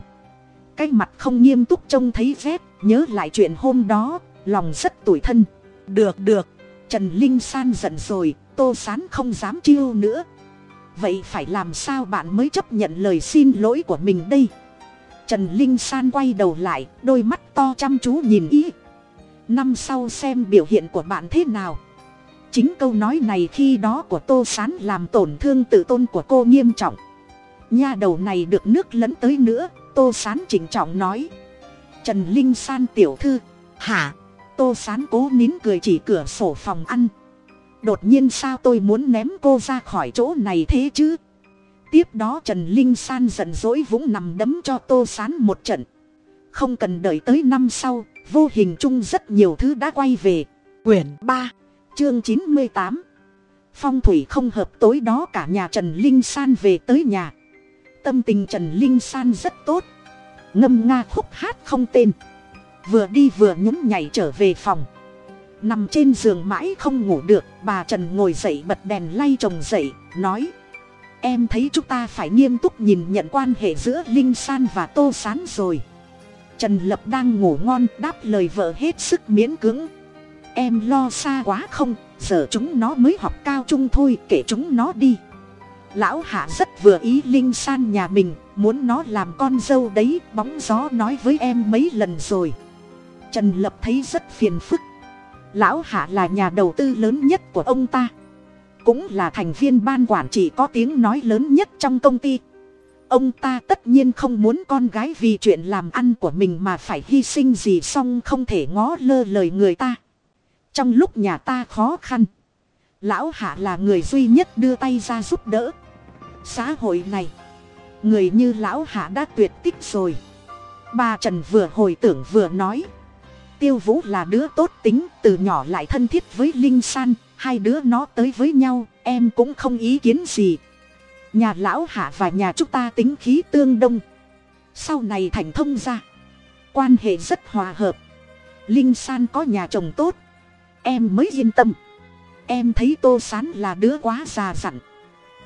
Cái mặt không nghiêm túc trông thấy rét nhớ lại chuyện hôm đó, lòng rất tủi thân. Được được. Trần linh san giận rồi, tô sán không dám chiêu nữa. Vậy phải làm sao bạn mới chấp nhận lời xin lỗi của mình đây? Trần linh san quay đầu lại, đôi mắt to chăm chú nhìn ý năm sau xem biểu hiện của bạn thế nào. Chính câu nói này khi đó của tô s á n làm tổn thương tự tôn của cô nghiêm trọng. Nha đầu này được nước lẫn tới nữa tô s á n chỉnh trọng nói. Trần linh san tiểu thư. Hả? Tô s á n cố nín cười chỉ cửa sổ phòng ăn. Đột nhiên sao tôi muốn ném cô ra khỏi chỗ này thế chứ? Tiếp đó trần linh san giận dỗi vũng nằm đấm cho tô sán một trận. Không cần đợi tới năm sau vô hình chung rất nhiều thứ đã quay về. Quyển ba, chương chín mươi tám. Phong thủy không hợp tối đó cả nhà trần linh san về tới nhà. Tâm tình trần linh san rất tốt. Ngâm nga khúc hát không tên. Vừa đi vừa nhún nhảy trở về phòng. Nằm trên giường mãi không ngủ được, bà trần ngồi dậy bật đèn lay chồng dậy, nói, em thấy chúng ta phải nghiêm túc nhìn nhận quan hệ giữa linh san và tô s á n rồi trần lập đang ngủ ngon, đáp lời vợ hết sức miễn cưỡng. Em lo xa quá không, giờ chúng nó mới học cao trung thôi, kể chúng nó đi. Lão hạ rất vừa ý linh san nhà mình, muốn nó làm con dâu đấy, bóng gió nói với em mấy lần rồi. Trần lập thấy rất phiền phức. Lão hạ là nhà đầu tư lớn nhất của ông ta. Cũng là thành viên ban quản trị có tiếng nói lớn nhất trong công ty ông ta tất nhiên không muốn con gái vì chuyện làm ăn của mình mà phải hy sinh gì xong không thể ngó lơ lời người ta. Trong lúc nhà ta khó khăn, lão hạ là người duy nhất đưa tay ra giúp đỡ. Xã hội này, người như lão hạ đã tuyệt tích rồi. Bà trần vừa hồi tưởng vừa nói, tiêu vũ là đứa tốt tính, từ nhỏ lại thân thiết với linh san, hai đứa nó tới với nhau, em cũng không ý kiến gì nhà lão hạ và nhà chúng ta tính khí tương đông. Sau này thành thông ra quan hệ rất hòa hợp. Linh san có nhà chồng tốt. Em mới yên tâm. Em thấy tô sán là đứa quá già dặn.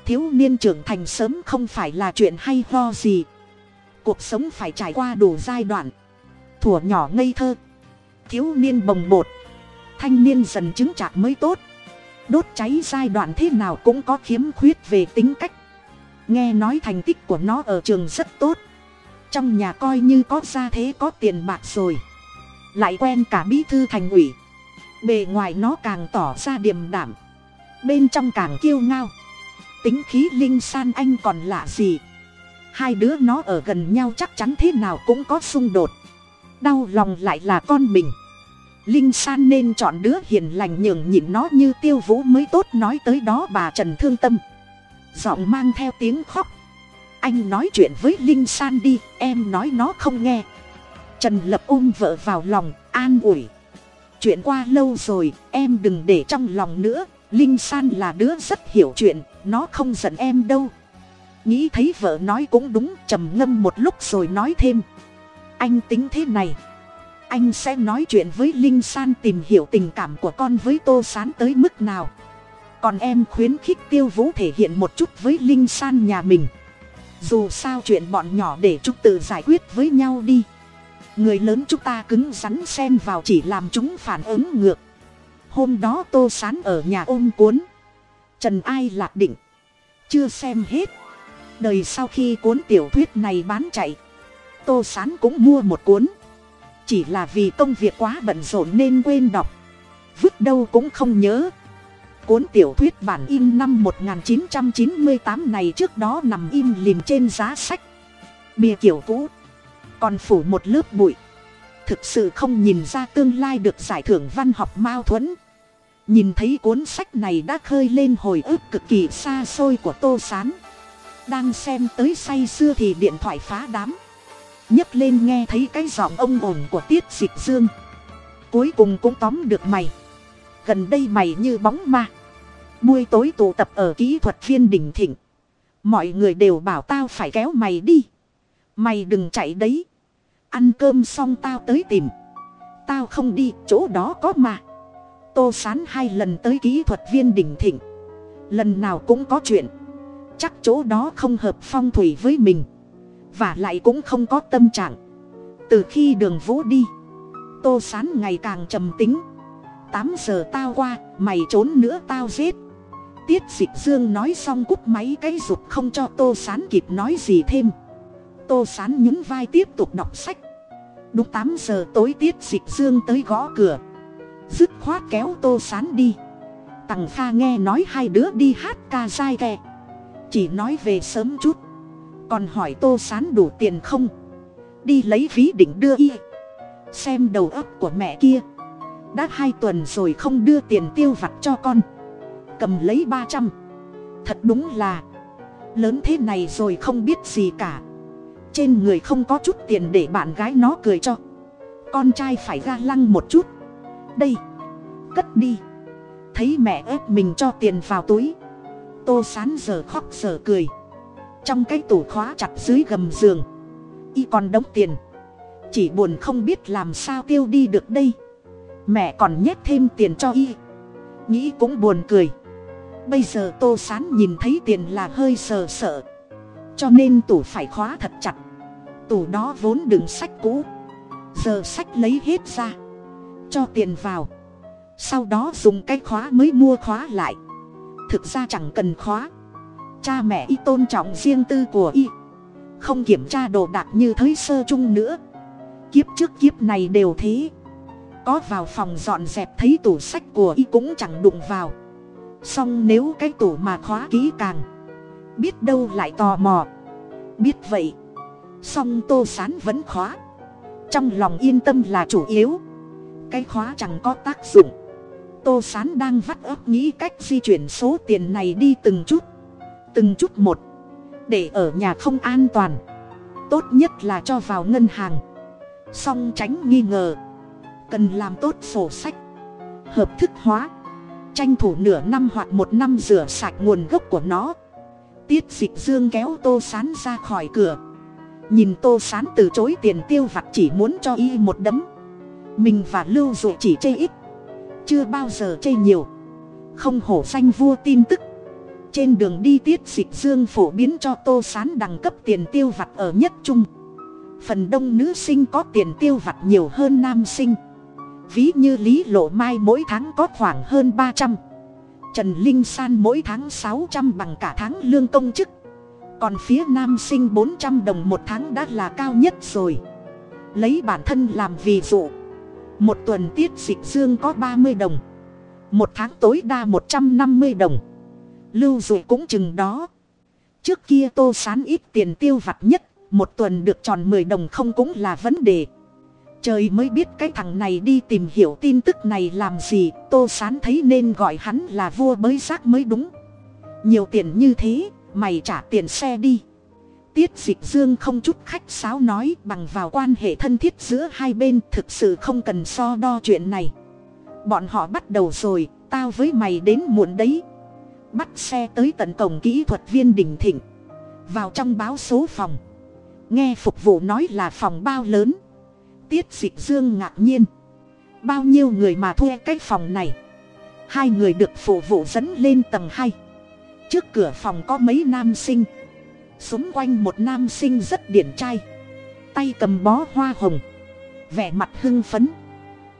Thiếu niên trưởng thành sớm không phải là chuyện hay ho gì. Cuộc sống phải trải qua đủ giai đoạn. Thủa nhỏ ngây thơ. Thiếu niên bồng bột. Thanh niên dần chứng chạc mới tốt. Đốt cháy giai đoạn thế nào cũng có khiếm khuyết về tính cách nghe nói thành tích của nó ở trường rất tốt. Trong nhà coi như có gia thế có tiền bạc rồi. Lại quen cả bí thư thành ủy. Bề ngoài nó càng tỏ ra điềm đảm bên trong càng kiêu ngao. Tính khí linh san anh còn lạ gì? Hai đứa nó ở gần nhau chắc chắn thế nào cũng có xung đột. Đau lòng lại là con mình. Linh san nên chọn đứa hiền lành nhường nhịn nó như tiêu vũ mới tốt nói tới đó bà trần thương tâm giọng mang theo tiếng khóc. Anh nói chuyện với linh san đi, em nói nó không nghe. Trần lập ôm vợ vào lòng, an ủi. Chuyện qua lâu rồi, em đừng để trong lòng nữa. Linh san là đứa rất hiểu chuyện, nó không giận em đâu. Nghĩ thấy vợ nói cũng đúng, trầm ngâm một lúc rồi nói thêm. Anh tính thế này. Anh sẽ nói chuyện với linh san tìm hiểu tình cảm của con với tô sán tới mức nào còn em khuyến khích tiêu vũ thể hiện một chút với linh san nhà mình. Dù sao chuyện bọn nhỏ để chúng tự giải quyết với nhau đi. Người lớn chúng ta cứng rắn xen vào chỉ làm chúng phản ứng ngược. Hôm đó tô sán ở nhà ôm cuốn. Trần ai lạc định. Chưa xem hết. Đời sau khi cuốn tiểu thuyết này bán chạy, tô sán cũng mua một cuốn. Chỉ là vì công việc quá bận rộn nên quên đọc. Vứt đâu cũng không nhớ cuốn tiểu thuyết bản in năm 1998 này trước đó nằm im lìm trên giá sách. Bìa kiểu cũ. Còn phủ một lớp bụi. Thực sự không nhìn ra tương lai được giải thưởng văn học mao thuẫn. Nhìn thấy cuốn sách này đã khơi lên hồi ức cực kỳ xa xôi của tô s á n đang xem tới say xưa thì điện thoại phá đám. Nhấc lên nghe thấy cái giọng ông ồn của tiết dịch dương. Cuối cùng cũng tóm được mày gần đây mày như bóng ma. Buổi tối tụ tập ở kỹ thuật viên đỉnh thịnh. Mọi người đều bảo tao phải kéo mày đi. Mày đừng chạy đấy. Ăn cơm xong tao tới tìm. Tao không đi, chỗ đó có mà tô sán hai lần tới kỹ thuật viên đỉnh thịnh. Lần nào cũng có chuyện. Chắc chỗ đó không hợp phong thủy với mình. Và lại cũng không có tâm trạng. Từ khi đường vũ đi, tô sán ngày càng trầm tính tám giờ tao qua, mày trốn nữa tao giết. Tiết dịch dương nói xong cúp máy cái rụt không cho tô sán kịp nói gì thêm. Tô sán nhún vai tiếp tục đọc sách. Đúng tám giờ tối tiết dịch dương tới gõ cửa. Dứt khoát kéo tô sán đi. Tằng kha nghe nói hai đứa đi hát ca dai kè. Chỉ nói về sớm chút. Còn hỏi tô sán đủ tiền không? Đi lấy ví định đưa y. Xem đầu óc của mẹ kia đã hai tuần rồi không đưa tiền tiêu vặt cho con. Cầm lấy ba trăm. Thật đúng là, lớn thế này rồi không biết gì cả. Trên người không có chút tiền để bạn gái nó cười cho. Con trai phải ga lăng một chút. Đây, cất đi. Thấy mẹ ép mình cho tiền vào túi. Tô sán giờ khóc giờ cười. Trong cái tủ khóa chặt dưới gầm giường, y còn đóng tiền. Chỉ buồn không biết làm sao tiêu đi được đây mẹ còn nhét thêm tiền cho y. Nghĩ cũng buồn cười. Bây giờ tô sán nhìn thấy tiền là hơi sờ sợ cho nên tủ phải khóa thật chặt. Tủ đó vốn đựng sách cũ. Giờ sách lấy hết ra. Cho tiền vào. Sau đó dùng cái khóa mới mua khóa lại. Thực ra chẳng cần khóa. Cha mẹ y tôn trọng riêng tư của y. Không kiểm tra đồ đạc như thới sơ chung nữa. Kiếp trước kiếp này đều thế có vào phòng dọn dẹp thấy tủ sách của y cũng chẳng đụng vào. Song nếu cái tủ mà khóa kỹ càng, biết đâu lại tò mò. Biết vậy, song tô sán vẫn khóa. Trong lòng yên tâm là chủ yếu. Cái khóa chẳng có tác dụng. Tô s á n đang vắt óc nghĩ cách di chuyển số tiền này đi từng chút từng chút một, để ở nhà không an toàn. Tốt nhất là cho vào ngân hàng. Song tránh nghi ngờ cần làm tốt sổ sách. Hợp thức hóa. Tranh thủ nửa năm hoặc một năm rửa sạch nguồn gốc của nó. Tiết dịch dương kéo tô sán ra khỏi cửa. Nhìn tô sán từ chối tiền tiêu vặt chỉ muốn cho y một đấm. Mình và lưu dụ chỉ chê ít. Chưa bao giờ chê nhiều. Không hổ danh vua tin tức. Trên đường đi tiết dịch dương phổ biến cho tô sán đẳng cấp tiền tiêu vặt ở nhất trung. Phần đông nữ sinh có tiền tiêu vặt nhiều hơn nam sinh ví như lý lộ mai mỗi tháng có khoảng hơn ba trăm. Trần linh san mỗi tháng sáu trăm bằng cả tháng lương công chức. Còn phía nam sinh bốn trăm đồng một tháng đã là cao nhất rồi. Lấy bản thân làm ví dụ. Một tuần tiết dịch dương có ba mươi đồng. Một tháng tối đa một trăm năm mươi đồng. Lưu dụ cũng chừng đó. Trước kia tô sán ít tiền tiêu vặt nhất, một tuần được tròn mười đồng không cũng là vấn đề trời mới biết cái thằng này đi tìm hiểu tin tức này làm gì, tô sán thấy nên gọi hắn là vua bới rác mới đúng. Nhiều tiền như thế, mày trả tiền xe đi. Tiết dịch dương không chút khách sáo nói, bằng vào quan hệ thân thiết giữa hai bên, thực sự không cần so đo chuyện này. Bọn họ bắt đầu rồi, tao với mày đến muộn đấy. Bắt xe tới tận cổng kỹ thuật viên đình thịnh. Vào trong báo số phòng. Nghe phục vụ nói là phòng bao lớn tiết dịch dương ngạc nhiên. Bao nhiêu người mà thuê cái phòng này? Hai người được phục vụ dẫn lên tầng hai. Trước cửa phòng có mấy nam sinh. Xung quanh một nam sinh rất điển trai. Tay cầm bó hoa hồng. Vẻ mặt hưng phấn.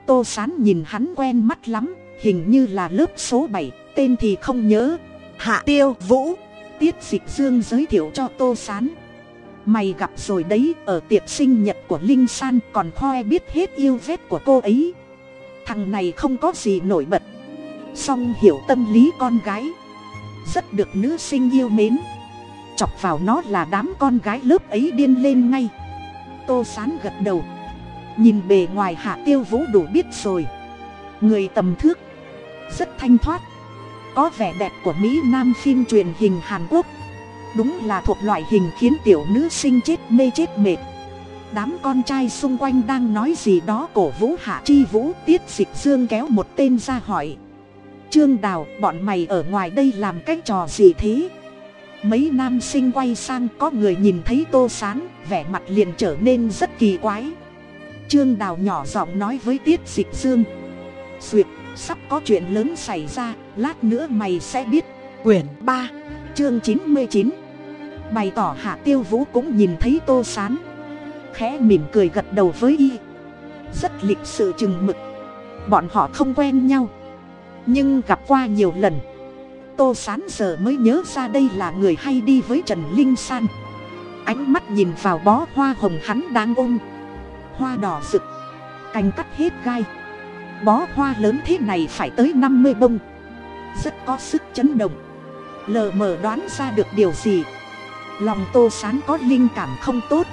Tô sán nhìn hắn quen mắt lắm, hình như là lớp số bảy, tên thì không nhớ. Hạ tiêu vũ. Tiết dịch dương giới thiệu cho tô sán mày gặp rồi đấy, ở tiệc sinh nhật của linh san còn khoe biết hết yêu vết của cô ấy. Thằng này không có gì nổi bật. Song hiểu tâm lý con gái. Rất được nữ sinh yêu mến. Chọc vào nó là đám con gái lớp ấy điên lên ngay. Tô sán gật đầu. Nhìn bề ngoài hạ tiêu vũ đủ biết rồi. Người tầm thước. Rất thanh thoát. Có vẻ đẹp của mỹ nam phim truyền hình hàn quốc đúng là thuộc loại hình khiến tiểu nữ sinh chết mê chết mệt. Đám con trai xung quanh đang nói gì đó cổ vũ hạ chi vũ, tiết dịch dương kéo một tên ra hỏi. Trương đào, bọn mày ở ngoài đây làm cái trò gì thế? Mấy nam sinh quay sang, có người nhìn thấy tô sán, vẻ mặt liền trở nên rất kỳ quái. Trương đào nhỏ giọng nói với tiết dịch dương. Duyệt, sắp có chuyện lớn xảy ra, lát nữa mày sẽ biết. Quyển ba chương chín mươi chín. Bày tỏ hạ tiêu vũ cũng nhìn thấy tô sán. Khẽ mỉm cười gật đầu với y. Rất lịch sự chừng mực. Bọn họ không quen nhau. Nhưng gặp qua nhiều lần. Tô sán giờ mới nhớ ra đây là người hay đi với trần linh san. Ánh mắt nhìn vào bó hoa hồng hắn đang ôm. Hoa đỏ rực. Cành cắt hết gai. Bó hoa lớn thế này phải tới năm mươi bông. Rất có sức chấn động lờ mờ đoán ra được điều gì. Lòng tô sán có linh cảm không tốt.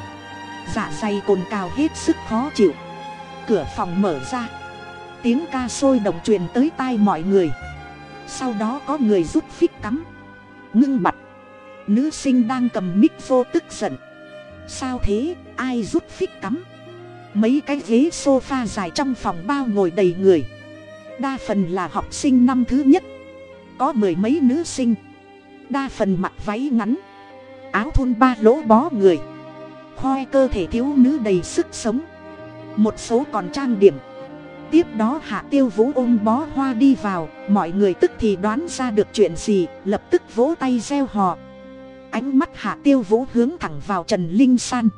Dạ dày cồn cào hết sức khó chịu. Cửa phòng mở ra. Tiếng ca sôi động truyền tới tai mọi người. Sau đó có người rút phích cắm. Ngưng mặt. Nữ sinh đang cầm mic vô tức giận. Sao thế? Ai rút phích cắm? Mấy cái ghế sofa dài trong phòng bao ngồi đầy người. Đa phần là học sinh năm thứ nhất. Có mười mấy nữ sinh đa phần mặc váy ngắn, áo thun ba lỗ bó người hoi cơ thể thiếu nữ đầy sức sống. Một số còn trang điểm. Tiếp đó hạ tiêu vũ ôm bó hoa đi vào, mọi người tức thì đoán ra được chuyện gì, lập tức vỗ tay gieo hò. Ánh mắt hạ tiêu vũ hướng thẳng vào trần linh san.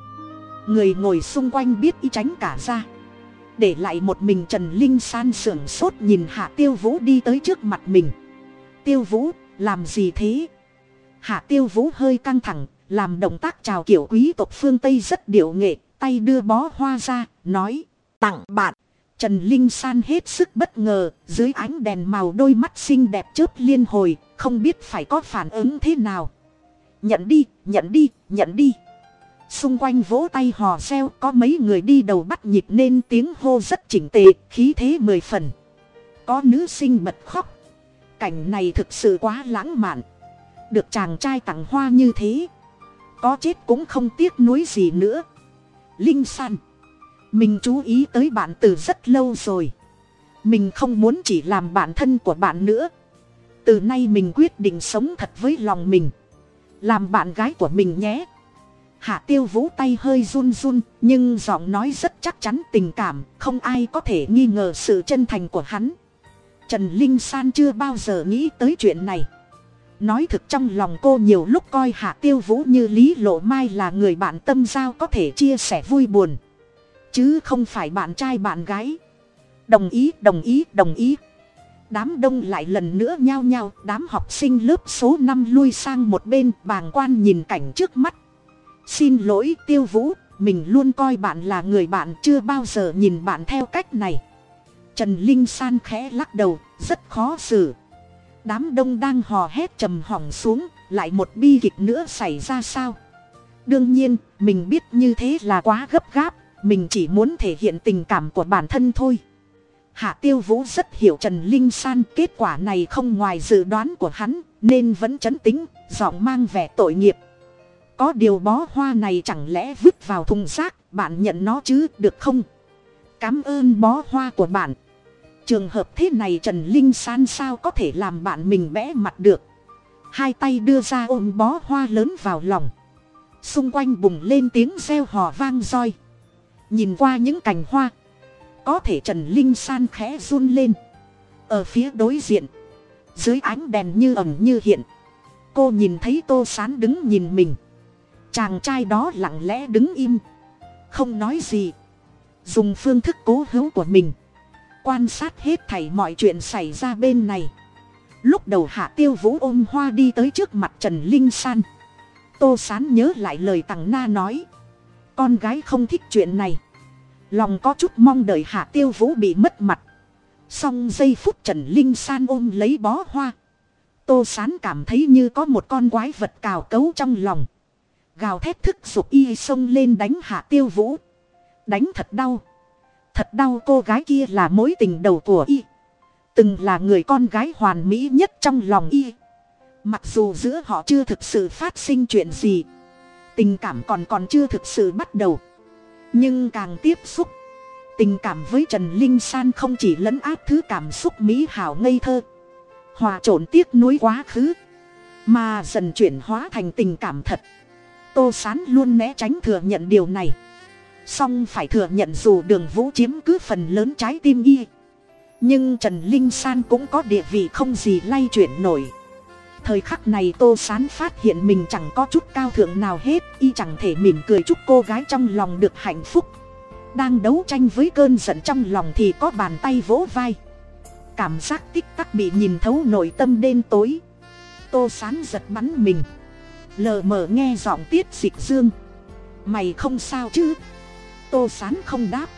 Người ngồi xung quanh biết ý tránh cả ra. Để lại một mình trần linh san sưởng sốt nhìn hạ tiêu vũ đi tới trước mặt mình. Tiêu vũ, làm gì thế? Hạ tiêu vũ hơi căng thẳng, làm động tác chào kiểu quý tộc phương tây rất điệu nghệ, tay đưa bó hoa ra, nói, tặng bạn. Trần linh san hết sức bất ngờ, dưới ánh đèn màu đôi mắt xinh đẹp chớp liên hồi, không biết phải có phản ứng thế nào. Nhận đi nhận đi nhận đi. Xung quanh vỗ tay hò reo, có mấy người đi đầu bắt nhịp nên tiếng hô rất chỉnh tề, khí thế mười phần. Có nữ sinh bật khóc. Cảnh này thực sự quá lãng mạn được chàng trai tặng hoa như thế. Có chết cũng không tiếc nuối gì nữa. Linh san, mình chú ý tới bạn từ rất lâu rồi. Mình không muốn chỉ làm bạn thân của bạn nữa. Từ nay mình quyết định sống thật với lòng mình. Làm bạn gái của mình nhé. Hạ tiêu vũ tay hơi run run, nhưng giọng nói rất chắc chắn tình cảm, không ai có thể nghi ngờ sự chân thành của hắn. Trần linh san chưa bao giờ nghĩ tới chuyện này nói thực trong lòng cô nhiều lúc coi hạ tiêu vũ như lý lộ mai là người bạn tâm giao có thể chia sẻ vui buồn. Chứ không phải bạn trai bạn gái. Đồng ý đồng ý đồng ý. Đám đông lại lần nữa nhao nhao, đám học sinh lớp số năm lui sang một bên, bàng quan nhìn cảnh trước mắt. Xin lỗi tiêu vũ, mình luôn coi bạn là người bạn chưa bao giờ nhìn bạn theo cách này. Trần linh san khẽ lắc đầu, rất khó xử đám đông đang hò hét trầm hỏng xuống, lại một bi kịch nữa xảy ra sao? Đương nhiên, mình biết như thế là quá gấp gáp, mình chỉ muốn thể hiện tình cảm của bản thân thôi. Hạ tiêu vũ rất hiểu trần linh san, kết quả này không ngoài dự đoán của hắn, nên vẫn chấn tính giọng mang vẻ tội nghiệp. Có điều bó hoa này chẳng lẽ vứt vào thùng rác, bạn nhận nó chứ, được không? Cảm ơn bó hoa của bạn trường hợp thế này trần linh san sao có thể làm bạn mình bẽ mặt được? Hai tay đưa ra ôm bó hoa lớn vào lòng. Xung quanh bùng lên tiếng reo hò vang roi. Nhìn qua những cành hoa, có thể trần linh san khẽ run lên. Ở phía đối diện, dưới ánh đèn như ẩm như hiện, cô nhìn thấy tô sán đứng nhìn mình. Chàng trai đó lặng lẽ đứng im, không nói gì, dùng phương thức cố hữu của mình quan sát hết thảy mọi chuyện xảy ra bên này. Lúc đầu hạ tiêu vũ ôm hoa đi tới trước mặt trần linh san. Tô sán nhớ lại lời tằng na nói. Con gái không thích chuyện này. Lòng có chút mong đợi hạ tiêu vũ bị mất mặt. Song giây phút trần linh san ôm lấy bó hoa. Tô sán cảm thấy như có một con quái vật cào cấu trong lòng. Gào thét thức giục y xông lên đánh hạ tiêu vũ. Đánh thật đau thật đau cô gái kia là mối tình đầu của y. Từng là người con gái hoàn mỹ nhất trong lòng y. Mặc dù giữa họ chưa thực sự phát sinh chuyện gì, tình cảm còn còn chưa thực sự bắt đầu. Nhưng càng tiếp xúc, tình cảm với trần linh san không chỉ lấn áp thứ cảm xúc mỹ hảo ngây thơ, hòa trộn tiếc nuối quá khứ, mà dần chuyển hóa thành tình cảm thật. Tô sán luôn né tránh thừa nhận điều này song phải thừa nhận dù đường vũ chiếm cứ phần lớn trái tim y. Nhưng trần linh san cũng có địa vị không gì lay chuyển nổi. Thời khắc này tô sán phát hiện mình chẳng có chút cao thượng nào hết, y chẳng thể mỉm cười chúc cô gái trong lòng được hạnh phúc. Đang đấu tranh với cơn giận trong lòng thì có bàn tay vỗ vai. Cảm giác tích tắc bị nhìn thấu nội tâm đêm tối. Tô sán giật bắn mình. Lờ mờ nghe giọng tiết dịch dương. Mày không sao chứ? Tô sán không đáp.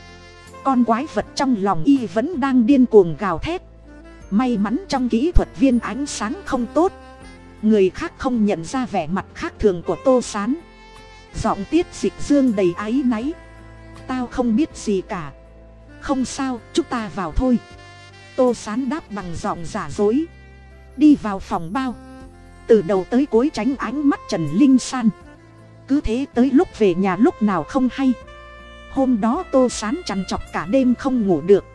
Con quái vật trong lòng y vẫn đang điên cuồng gào thét. May mắn trong kỹ thuật viên ánh sáng không tốt. Người khác không nhận ra vẻ mặt khác thường của tô s á n giọng tiết dịch dương đầy áy náy. Tao không biết gì cả. Không sao, chúng ta vào thôi. Tô s á n đáp bằng giọng giả dối. Đi vào phòng bao. Từ đầu tới cuối tránh ánh mắt trần linh san. Cứ thế tới lúc về nhà lúc nào không hay hôm đó tô sán chằn chọc cả đêm không ngủ được.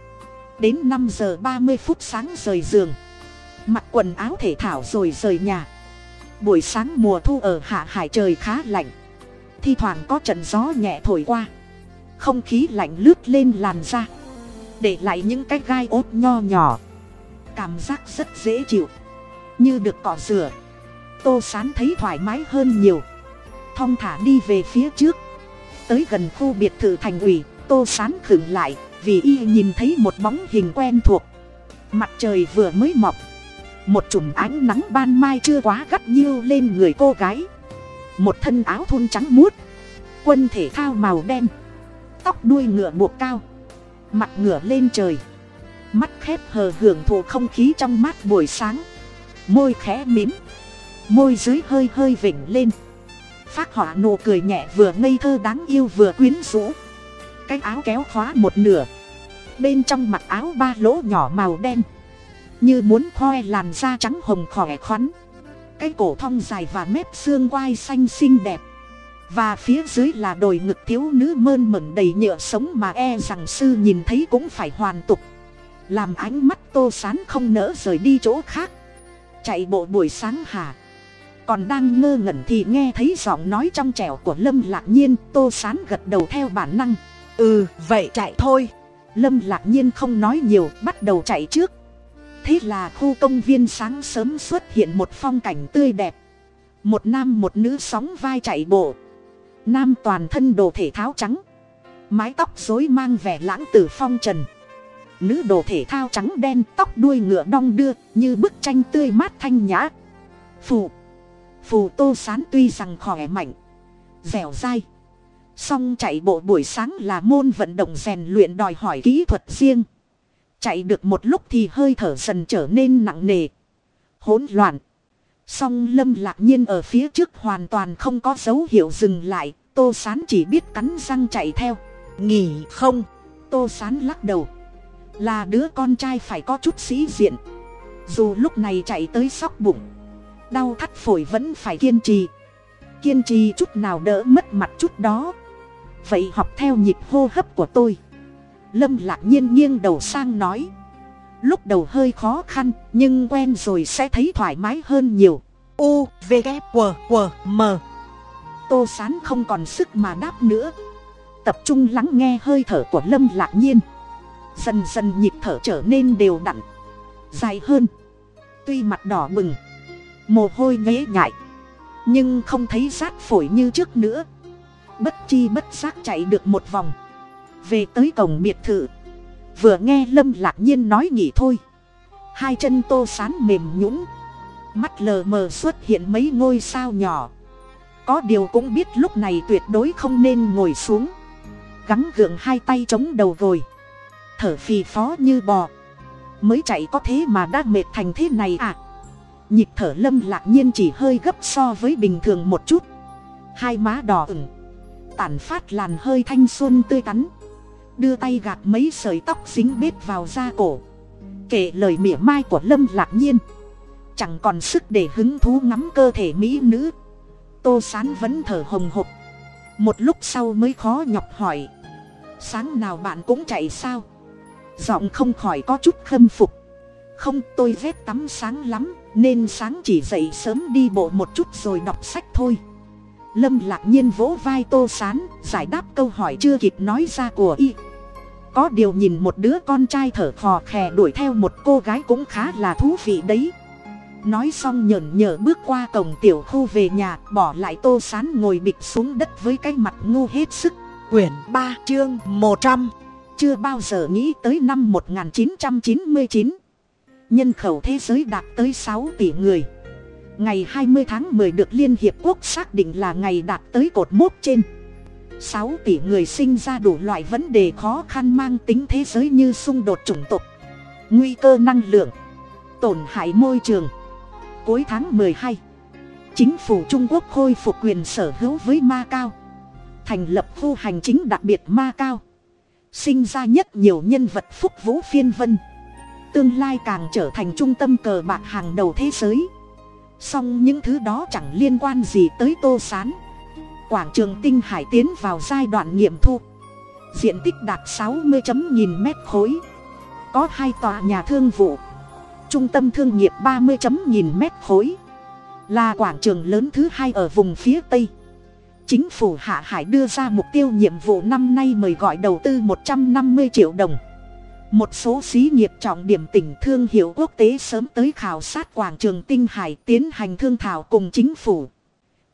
Đến năm giờ ba mươi phút sáng rời giường. Mặc quần áo thể thảo rồi rời nhà. Buổi sáng mùa thu ở hạ hải trời khá lạnh. Thi thoảng có trận gió nhẹ thổi qua. Không khí lạnh lướt lên làn da. Để lại những cái gai ốt nho nhỏ. Cảm giác rất dễ chịu. Như được cọ rửa. Tô sán thấy thoải mái hơn nhiều. Thong thả đi về phía trước tới gần khu biệt thự thành ủy, tô sán khựng lại, vì y nhìn thấy một bóng hình quen thuộc. Mặt trời vừa mới mọc, một chùm ánh nắng ban mai chưa quá gắt nhiêu lên người cô gái. Một thân áo thun trắng muốt, quân thể thao màu đen, tóc đuôi ngựa buộc cao, mặt ngựa lên trời. Mắt khép hờ hưởng thụ không khí trong mát buổi sáng. Môi khẽ mím, môi dưới hơi hơi vỉnh lên phát họa nụ cười nhẹ vừa ngây thơ đáng yêu vừa quyến rũ. Cái áo kéo khóa một nửa. Bên trong mặt áo ba lỗ nhỏ màu đen. Như muốn khoe làn da trắng hồng khỏe khoắn. Cái cổ thong dài và mép xương quai xanh xinh đẹp. Và phía dưới là đồi ngực thiếu nữ mơn mẩn đầy nhựa sống mà e rằng sư nhìn thấy cũng phải hoàn tục. Làm ánh mắt tô sán không nỡ rời đi chỗ khác. Chạy bộ buổi sáng hà còn đang ngơ ngẩn thì nghe thấy giọng nói trong trẻo của lâm lạc nhiên, tô sán gật đầu theo bản năng. Ừ vậy chạy thôi. Lâm lạc nhiên không nói nhiều, bắt đầu chạy trước. Thế là khu công viên sáng sớm xuất hiện một phong cảnh tươi đẹp. Một nam một nữ sóng vai chạy bộ. Nam toàn thân đồ thể tháo trắng. Mái tóc rối mang vẻ lãng tử phong trần. Nữ đồ thể thao trắng đen, tóc đuôi ngựa đong đưa, như bức tranh tươi mát thanh nhã. Phù phù tô sán tuy rằng khỏe mạnh dẻo dai song chạy bộ buổi sáng là môn vận động rèn luyện đòi hỏi kỹ thuật riêng. Chạy được một lúc thì hơi thở dần trở nên nặng nề hỗn loạn. Song lâm lạc nhiên ở phía trước hoàn toàn không có dấu hiệu dừng lại tô sán chỉ biết cắn răng chạy theo. Nghỉ không? Tô sán lắc đầu. Là đứa con trai phải có chút sĩ diện. Dù lúc này chạy tới sóc bụng đau thắt phổi vẫn phải kiên trì. Kiên trì chút nào đỡ mất mặt chút đó. Vậy học theo nhịp hô hấp của tôi. Lâm lạc nhiên nghiêng đầu sang nói. Lúc đầu hơi khó khăn nhưng quen rồi sẽ thấy thoải mái hơn nhiều. U v g q q m. Tô sán không còn sức mà đáp nữa. Tập trung lắng nghe hơi thở của lâm lạc nhiên. Dần dần nhịp thở trở nên đều đặn. Dài hơn. Tuy mặt đỏ bừng mồ hôi nhễ nhại nhưng không thấy rát phổi như trước nữa. Bất chi bất giác chạy được một vòng. Về tới cổng biệt thự. Vừa nghe lâm lạc nhiên nói nghỉ thôi. Hai chân tô sán mềm nhũng mắt lờ mờ xuất hiện mấy ngôi sao nhỏ. Có điều cũng biết lúc này tuyệt đối không nên ngồi xuống. Gắng gượng hai tay chống đầu rồi. Thở phì phó như bò. Mới chạy có thế mà đã mệt thành thế này à? Nhịp thở lâm lạc nhiên chỉ hơi gấp so với bình thường một chút. Hai má đỏ ửng, tản phát làn hơi thanh xuân tươi tắn. Đưa tay gạt mấy sợi tóc dính bết vào da cổ. Kể lời mỉa mai của lâm lạc nhiên. Chẳng còn sức để hứng thú ngắm cơ thể mỹ nữ. Tô sán vẫn thở hồng hộc. Một lúc sau mới khó nhọc hỏi. Sáng nào bạn cũng chạy sao? Giọng không khỏi có chút khâm phục. Không, tôi ghét tắm sáng lắm nên sáng chỉ dậy sớm đi bộ một chút rồi đọc sách thôi. Lâm lạc nhiên vỗ vai tô sán giải đáp câu hỏi chưa kịp nói ra của y. Có điều nhìn một đứa con trai thở khò khè đuổi theo một cô gái cũng khá là thú vị đấy. Nói xong nhởn nhở bước qua cổng tiểu khu về nhà bỏ lại tô sán ngồi bịch xuống đất với cái mặt ngu hết sức. Quyển ba chương một trăm. Chưa bao giờ nghĩ tới năm 1999 nhân khẩu thế giới đạt tới sáu tỷ người. Ngày 20 tháng 10 được liên hiệp quốc xác định là ngày đạt tới cột mốc trên. 6 tỷ người sinh ra đủ loại vấn đề khó khăn mang tính thế giới như xung đột chủng tộc, nguy cơ năng lượng, tổn hại môi trường. Cuối tháng 12 chính phủ trung quốc khôi phục quyền sở hữu với ma cao, thành lập khu hành chính đặc biệt ma cao, sinh ra nhất nhiều nhân vật phúc vũ phiên vân tương lai càng trở thành trung tâm cờ bạc hàng đầu thế giới. Song những thứ đó chẳng liên quan gì tới tô s á n quảng trường tinh hải tiến vào giai đoạn nghiệm thu. Diện tích đạt sáu mươi chấm nghìn mét khối. Có hai tòa nhà thương vụ. Trung tâm thương nghiệp ba mươi chấm nghìn mét khối. Là quảng trường lớn thứ hai ở vùng phía tây. Chính phủ hạ hải đưa ra mục tiêu nhiệm vụ năm nay mời gọi đầu tư một trăm năm mươi triệu đồng một số xí nghiệp trọng điểm tỉnh thương hiệu quốc tế sớm tới khảo sát quảng trường tinh hải tiến hành thương thảo cùng chính phủ.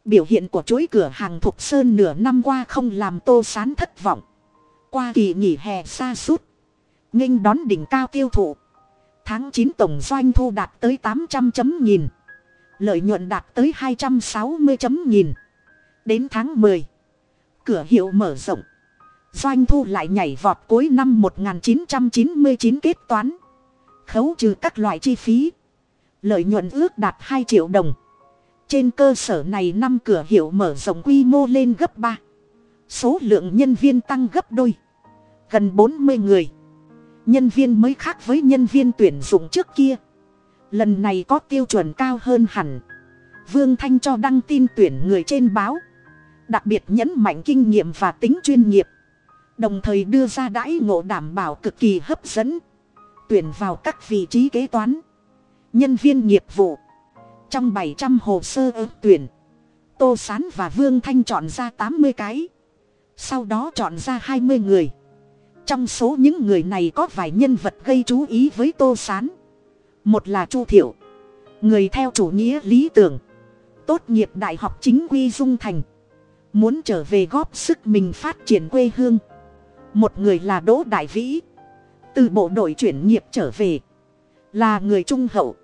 Biểu hiện của chuỗi cửa hàng thục sơn nửa năm qua không làm tô sán thất vọng. Qua kỳ nghỉ hè xa suốt, nghênh đón đỉnh cao tiêu thụ. Tháng chín tổng doanh thu đạt tới tám trăm chấm nghìn, lợi nhuận đạt tới hai trăm sáu mươi chấm nghìn. Đến tháng mười, cửa hiệu mở rộng. Doanh thu lại nhảy vọt cuối năm 1999 kết toán. Khấu trừ các loại chi phí. Lợi nhuận ước đạt 2 triệu đồng. Trên cơ sở này năm cửa hiệu mở rộng quy mô lên gấp 3. Số lượng nhân viên tăng gấp đôi. Gần 40 người. Nhân viên mới khác với nhân viên tuyển dụng trước kia. Lần này có tiêu chuẩn cao hơn hẳn. Vương Thanh cho đăng tin tuyển người trên báo. Đặc biệt nhấn mạnh kinh nghiệm và tính chuyên nghiệp. Đồng thời đưa ra đãi ngộ đảm bảo cực kỳ hấp dẫn. Tuyển vào các vị trí kế toán. Nhân viên nghiệp vụ. Trong bảy trăm hồ sơ ứng tuyển. Tô Sán và Vương Thanh chọn ra tám mươi cái. Sau đó chọn ra hai mươi người. Trong số những người này có vài nhân vật gây chú ý với Tô Sán. một là chu thiệu, người theo chủ nghĩa lý tưởng, tốt nghiệp đại học chính quy dung thành, muốn trở về góp sức mình phát triển quê hương một người là đỗ đại vĩ. Từ bộ đội chuyển nghiệp trở về. Là người trung hậu.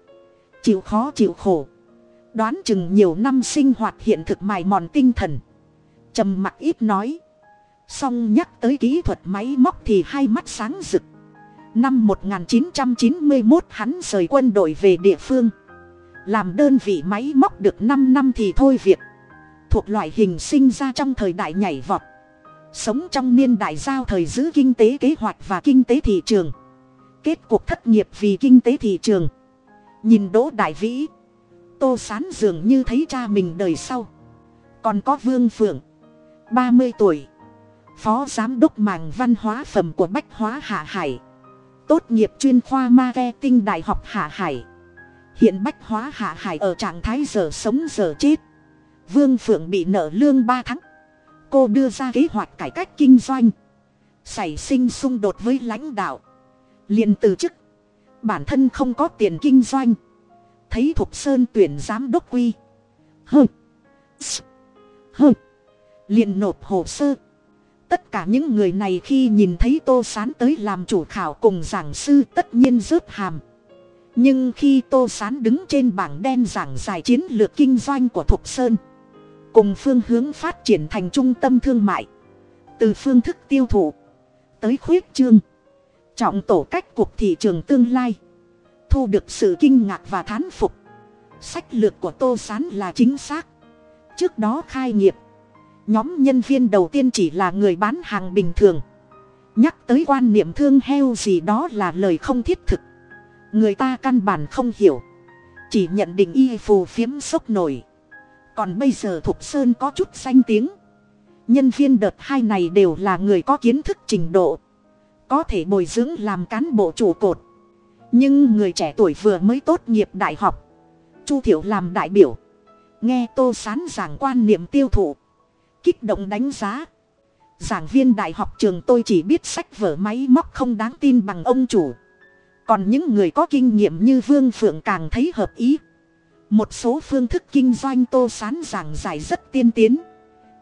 Chịu khó chịu khổ. Đoán chừng nhiều năm sinh hoạt hiện thực mài mòn tinh thần. Trầm mặc ít nói. Song nhắc tới kỹ thuật máy móc thì hai mắt sáng rực. Năm 1991 hắn rời quân đội về địa phương. Làm đơn vị máy móc được năm năm thì thôi việc. Thuộc loại hình sinh ra trong thời đại nhảy vọt sống trong niên đại giao thời giữ kinh tế kế hoạch và kinh tế thị trường. Kết cuộc thất nghiệp vì kinh tế thị trường. Nhìn đỗ đại vĩ. Tô sán dường như thấy cha mình đời sau. Còn có vương phượng. ba mươi tuổi. Phó giám đốc màng văn hóa phẩm của bách hóa hạ hải. Tốt nghiệp chuyên khoa marketing đại học hạ hải. Hiện bách hóa hạ hải ở trạng thái giờ sống giờ chết. Vương phượng bị nợ lương ba tháng cô đưa ra kế hoạch cải cách kinh doanh. Xảy sinh xung đột với lãnh đạo. Liền từ chức. Bản thân không có tiền kinh doanh. Thấy thục sơn tuyển giám đốc quy. Hơ hơ liền nộp hồ sơ. Tất cả những người này khi nhìn thấy tô sán tới làm chủ khảo cùng giảng sư tất nhiên rớt hàm. Nhưng khi tô sán đứng trên bảng đen giảng giải chiến lược kinh doanh của thục sơn cùng phương hướng phát triển thành trung tâm thương mại. Từ phương thức tiêu thụ tới khuyết trương, trọng tổ cách cuộc thị trường tương lai. Thu được sự kinh ngạc và thán phục. Sách lược của tô s á n là chính xác. Trước đó khai nghiệp, nhóm nhân viên đầu tiên chỉ là người bán hàng bình thường. Nhắc tới quan niệm thương heo gì đó là lời không thiết thực. Người ta căn bản không hiểu. Chỉ nhận định y phù phiếm sốc nổi còn bây giờ thục sơn có chút danh tiếng. Nhân viên đợt hai này đều là người có kiến thức trình độ. Có thể bồi dưỡng làm cán bộ trụ cột. Nhưng người trẻ tuổi vừa mới tốt nghiệp đại học. Chu thiểu làm đại biểu. Nghe tô sán giảng quan niệm tiêu thụ. Kích động đánh giá. Giảng viên đại học trường tôi chỉ biết sách vở máy móc không đáng tin bằng ông chủ. Còn những người có kinh nghiệm như vương phượng càng thấy hợp ý một số phương thức kinh doanh tô sán giảng giải rất tiên tiến,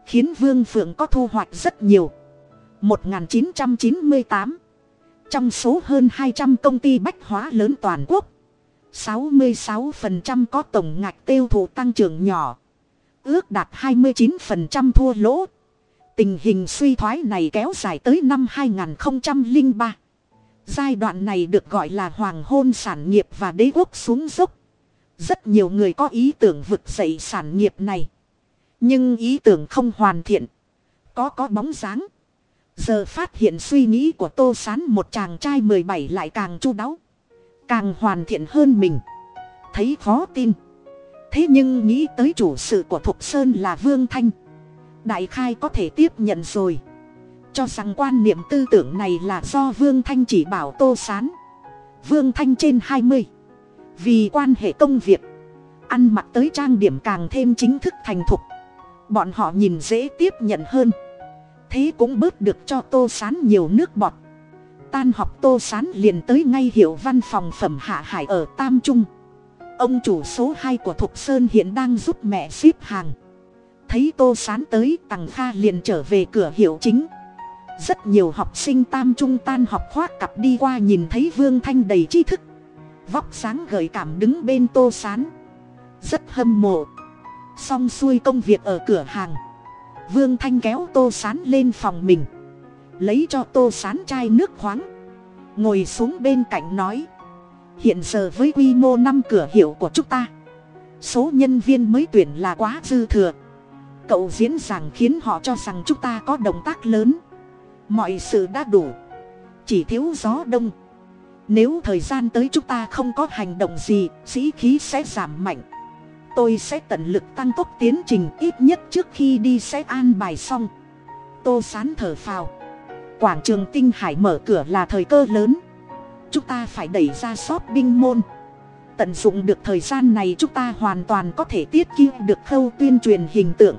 khiến vương phượng có thu hoạch rất nhiều 1998 trong số hơn 200 công ty bách hóa lớn toàn quốc 66% có tổng ngạch tiêu thụ tăng trưởng nhỏ. Ước đạt 29% thua lỗ. Tình hình suy thoái này kéo dài tới năm 2003. Giai đoạn này được gọi là hoàng hôn sản nghiệp và đế quốc xuống dốc. Rất nhiều người có ý tưởng vực dậy sản nghiệp này. Nhưng ý tưởng không hoàn thiện. Có có bóng dáng. Giờ phát hiện suy nghĩ của Tô Sán một chàng trai 17 lại càng chu đáo càng hoàn thiện hơn mình thấy khó tin thế nhưng nghĩ tới chủ sự của thục sơn là vương thanh đại khai có thể tiếp nhận rồi cho rằng quan niệm tư tưởng này là do vương thanh chỉ bảo tô sán. vương thanh trên hai mươi vì quan hệ công việc. Ăn mặc tới trang điểm càng thêm chính thức thành thục. Bọn họ nhìn dễ tiếp nhận hơn. Thế cũng bớt được cho tô s á n nhiều nước bọt. Tan học tô sán liền tới ngay hiệu văn phòng phẩm hạ hải ở tam trung. Ông chủ số hai của thục sơn hiện đang giúp mẹ ship hàng. Thấy tô sán tới, tằng kha liền trở về cửa hiệu chính. Rất nhiều học sinh tam trung tan học khoác cặp đi qua nhìn thấy vương thanh đầy tri thức vóc sáng gợi cảm đứng bên tô sán. Rất hâm mộ. Xong xuôi công việc ở cửa hàng. Vương thanh kéo tô sán lên phòng mình. Lấy cho tô sán chai nước khoáng. Ngồi xuống bên cạnh nói. Hiện giờ với quy mô năm cửa hiệu của chúng ta, số nhân viên mới tuyển là quá dư thừa. Cậu diễn giảng khiến họ cho rằng chúng ta có động tác lớn. Mọi sự đã đủ. Chỉ thiếu gió đông nếu thời gian tới chúng ta không có hành động gì, sĩ khí sẽ giảm mạnh. Tôi sẽ tận lực tăng tốc tiến trình ít nhất trước khi đi sẽ an bài xong. Tô sán thở phào. Quảng trường tinh hải mở cửa là thời cơ lớn. Chúng ta phải đẩy ra shop binh môn. tận dụng được thời gian này chúng ta hoàn toàn có thể tiết kiệm được khâu tuyên truyền hình tượng.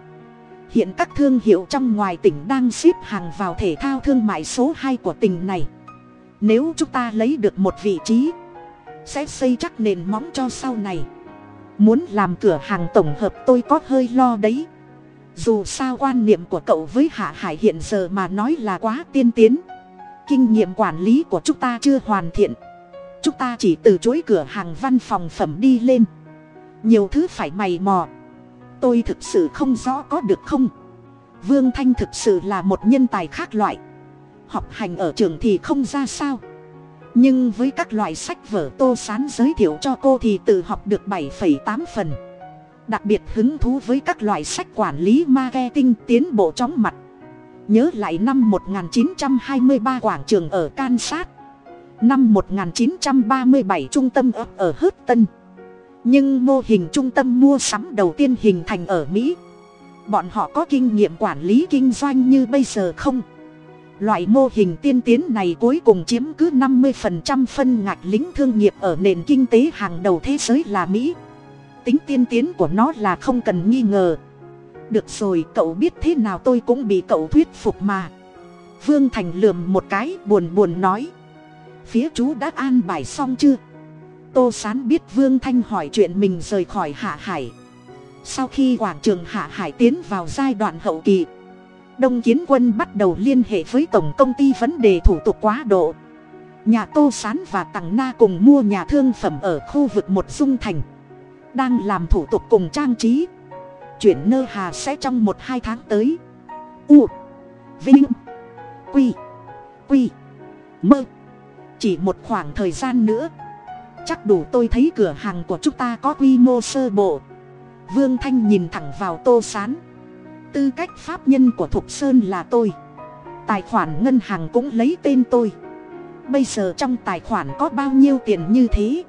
Hiện các thương hiệu trong ngoài tỉnh đang ship hàng vào thể thao thương mại số hai của tỉnh này nếu chúng ta lấy được một vị trí, sẽ xây chắc nền móng cho sau này. Muốn làm cửa hàng tổng hợp tôi có hơi lo đấy. Dù sao quan niệm của cậu với hạ hải hiện giờ mà nói là quá tiên tiến. Kinh nghiệm quản lý của chúng ta chưa hoàn thiện. Chúng ta chỉ từ chối cửa hàng văn phòng phẩm đi lên. Nhiều thứ phải mày mò. Tôi thực sự không rõ có được không? Vương thanh thực sự là một nhân tài khác loại học hành ở trường thì không ra sao. Nhưng với các loại sách vở tô sán giới thiệu cho cô thì tự học được bảy tám phần. Đặc biệt hứng thú với các loại sách quản lý marketing tiến bộ chóng mặt. Nhớ lại năm 1923 quảng trường ở Kansas, năm 1937 trung tâm ấp ở hớt tân nhưng mô hình trung tâm mua sắm đầu tiên hình thành ở mỹ. Bọn họ có kinh nghiệm quản lý kinh doanh như bây giờ không? Loại mô hình tiên tiến này cuối cùng chiếm cứ 50% phân ngạch lính thương nghiệp ở nền kinh tế hàng đầu thế giới là mỹ. Tính tiên tiến của nó là không cần nghi ngờ. Được rồi, cậu biết thế nào tôi cũng bị cậu thuyết phục mà. Vương thành lườm một cái, buồn buồn nói. Phía chú đã an bài xong chưa? Tô sán biết vương thanh hỏi chuyện mình rời khỏi hạ hải. Sau khi quảng trường hạ hải tiến vào giai đoạn hậu kỳ đông kiến quân bắt đầu liên hệ với tổng công ty vấn đề thủ tục quá độ. Nhà tô sán và tằng na cùng mua nhà thương phẩm ở khu vực một dung thành. Đang làm thủ tục cùng trang trí. Chuyển nơ hà sẽ trong một hai tháng tới. U, vinh, quy quy, mơ. Chỉ một khoảng thời gian nữa. Chắc đủ tôi thấy cửa hàng của chúng ta có quy mô sơ bộ. Vương thanh nhìn thẳng vào tô s á n tư cách pháp nhân của thục sơn là tôi. Tài khoản ngân hàng cũng lấy tên tôi. Bây giờ trong tài khoản có bao nhiêu tiền như thế?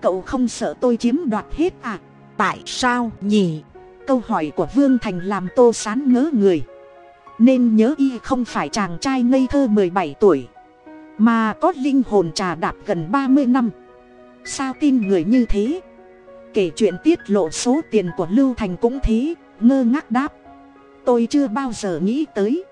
Cậu không sợ tôi chiếm đoạt hết à? Tại sao nhỉ? Câu hỏi của vương thành làm tô sán ngớ người. Nên nhớ y không phải chàng trai ngây thơ mười bảy tuổi mà có linh hồn trà đạp gần ba mươi năm. Sao tin người như thế? Kể chuyện tiết lộ số tiền của lưu thành cũng thế ngơ ngác đáp tôi chưa bao giờ nghĩ tới.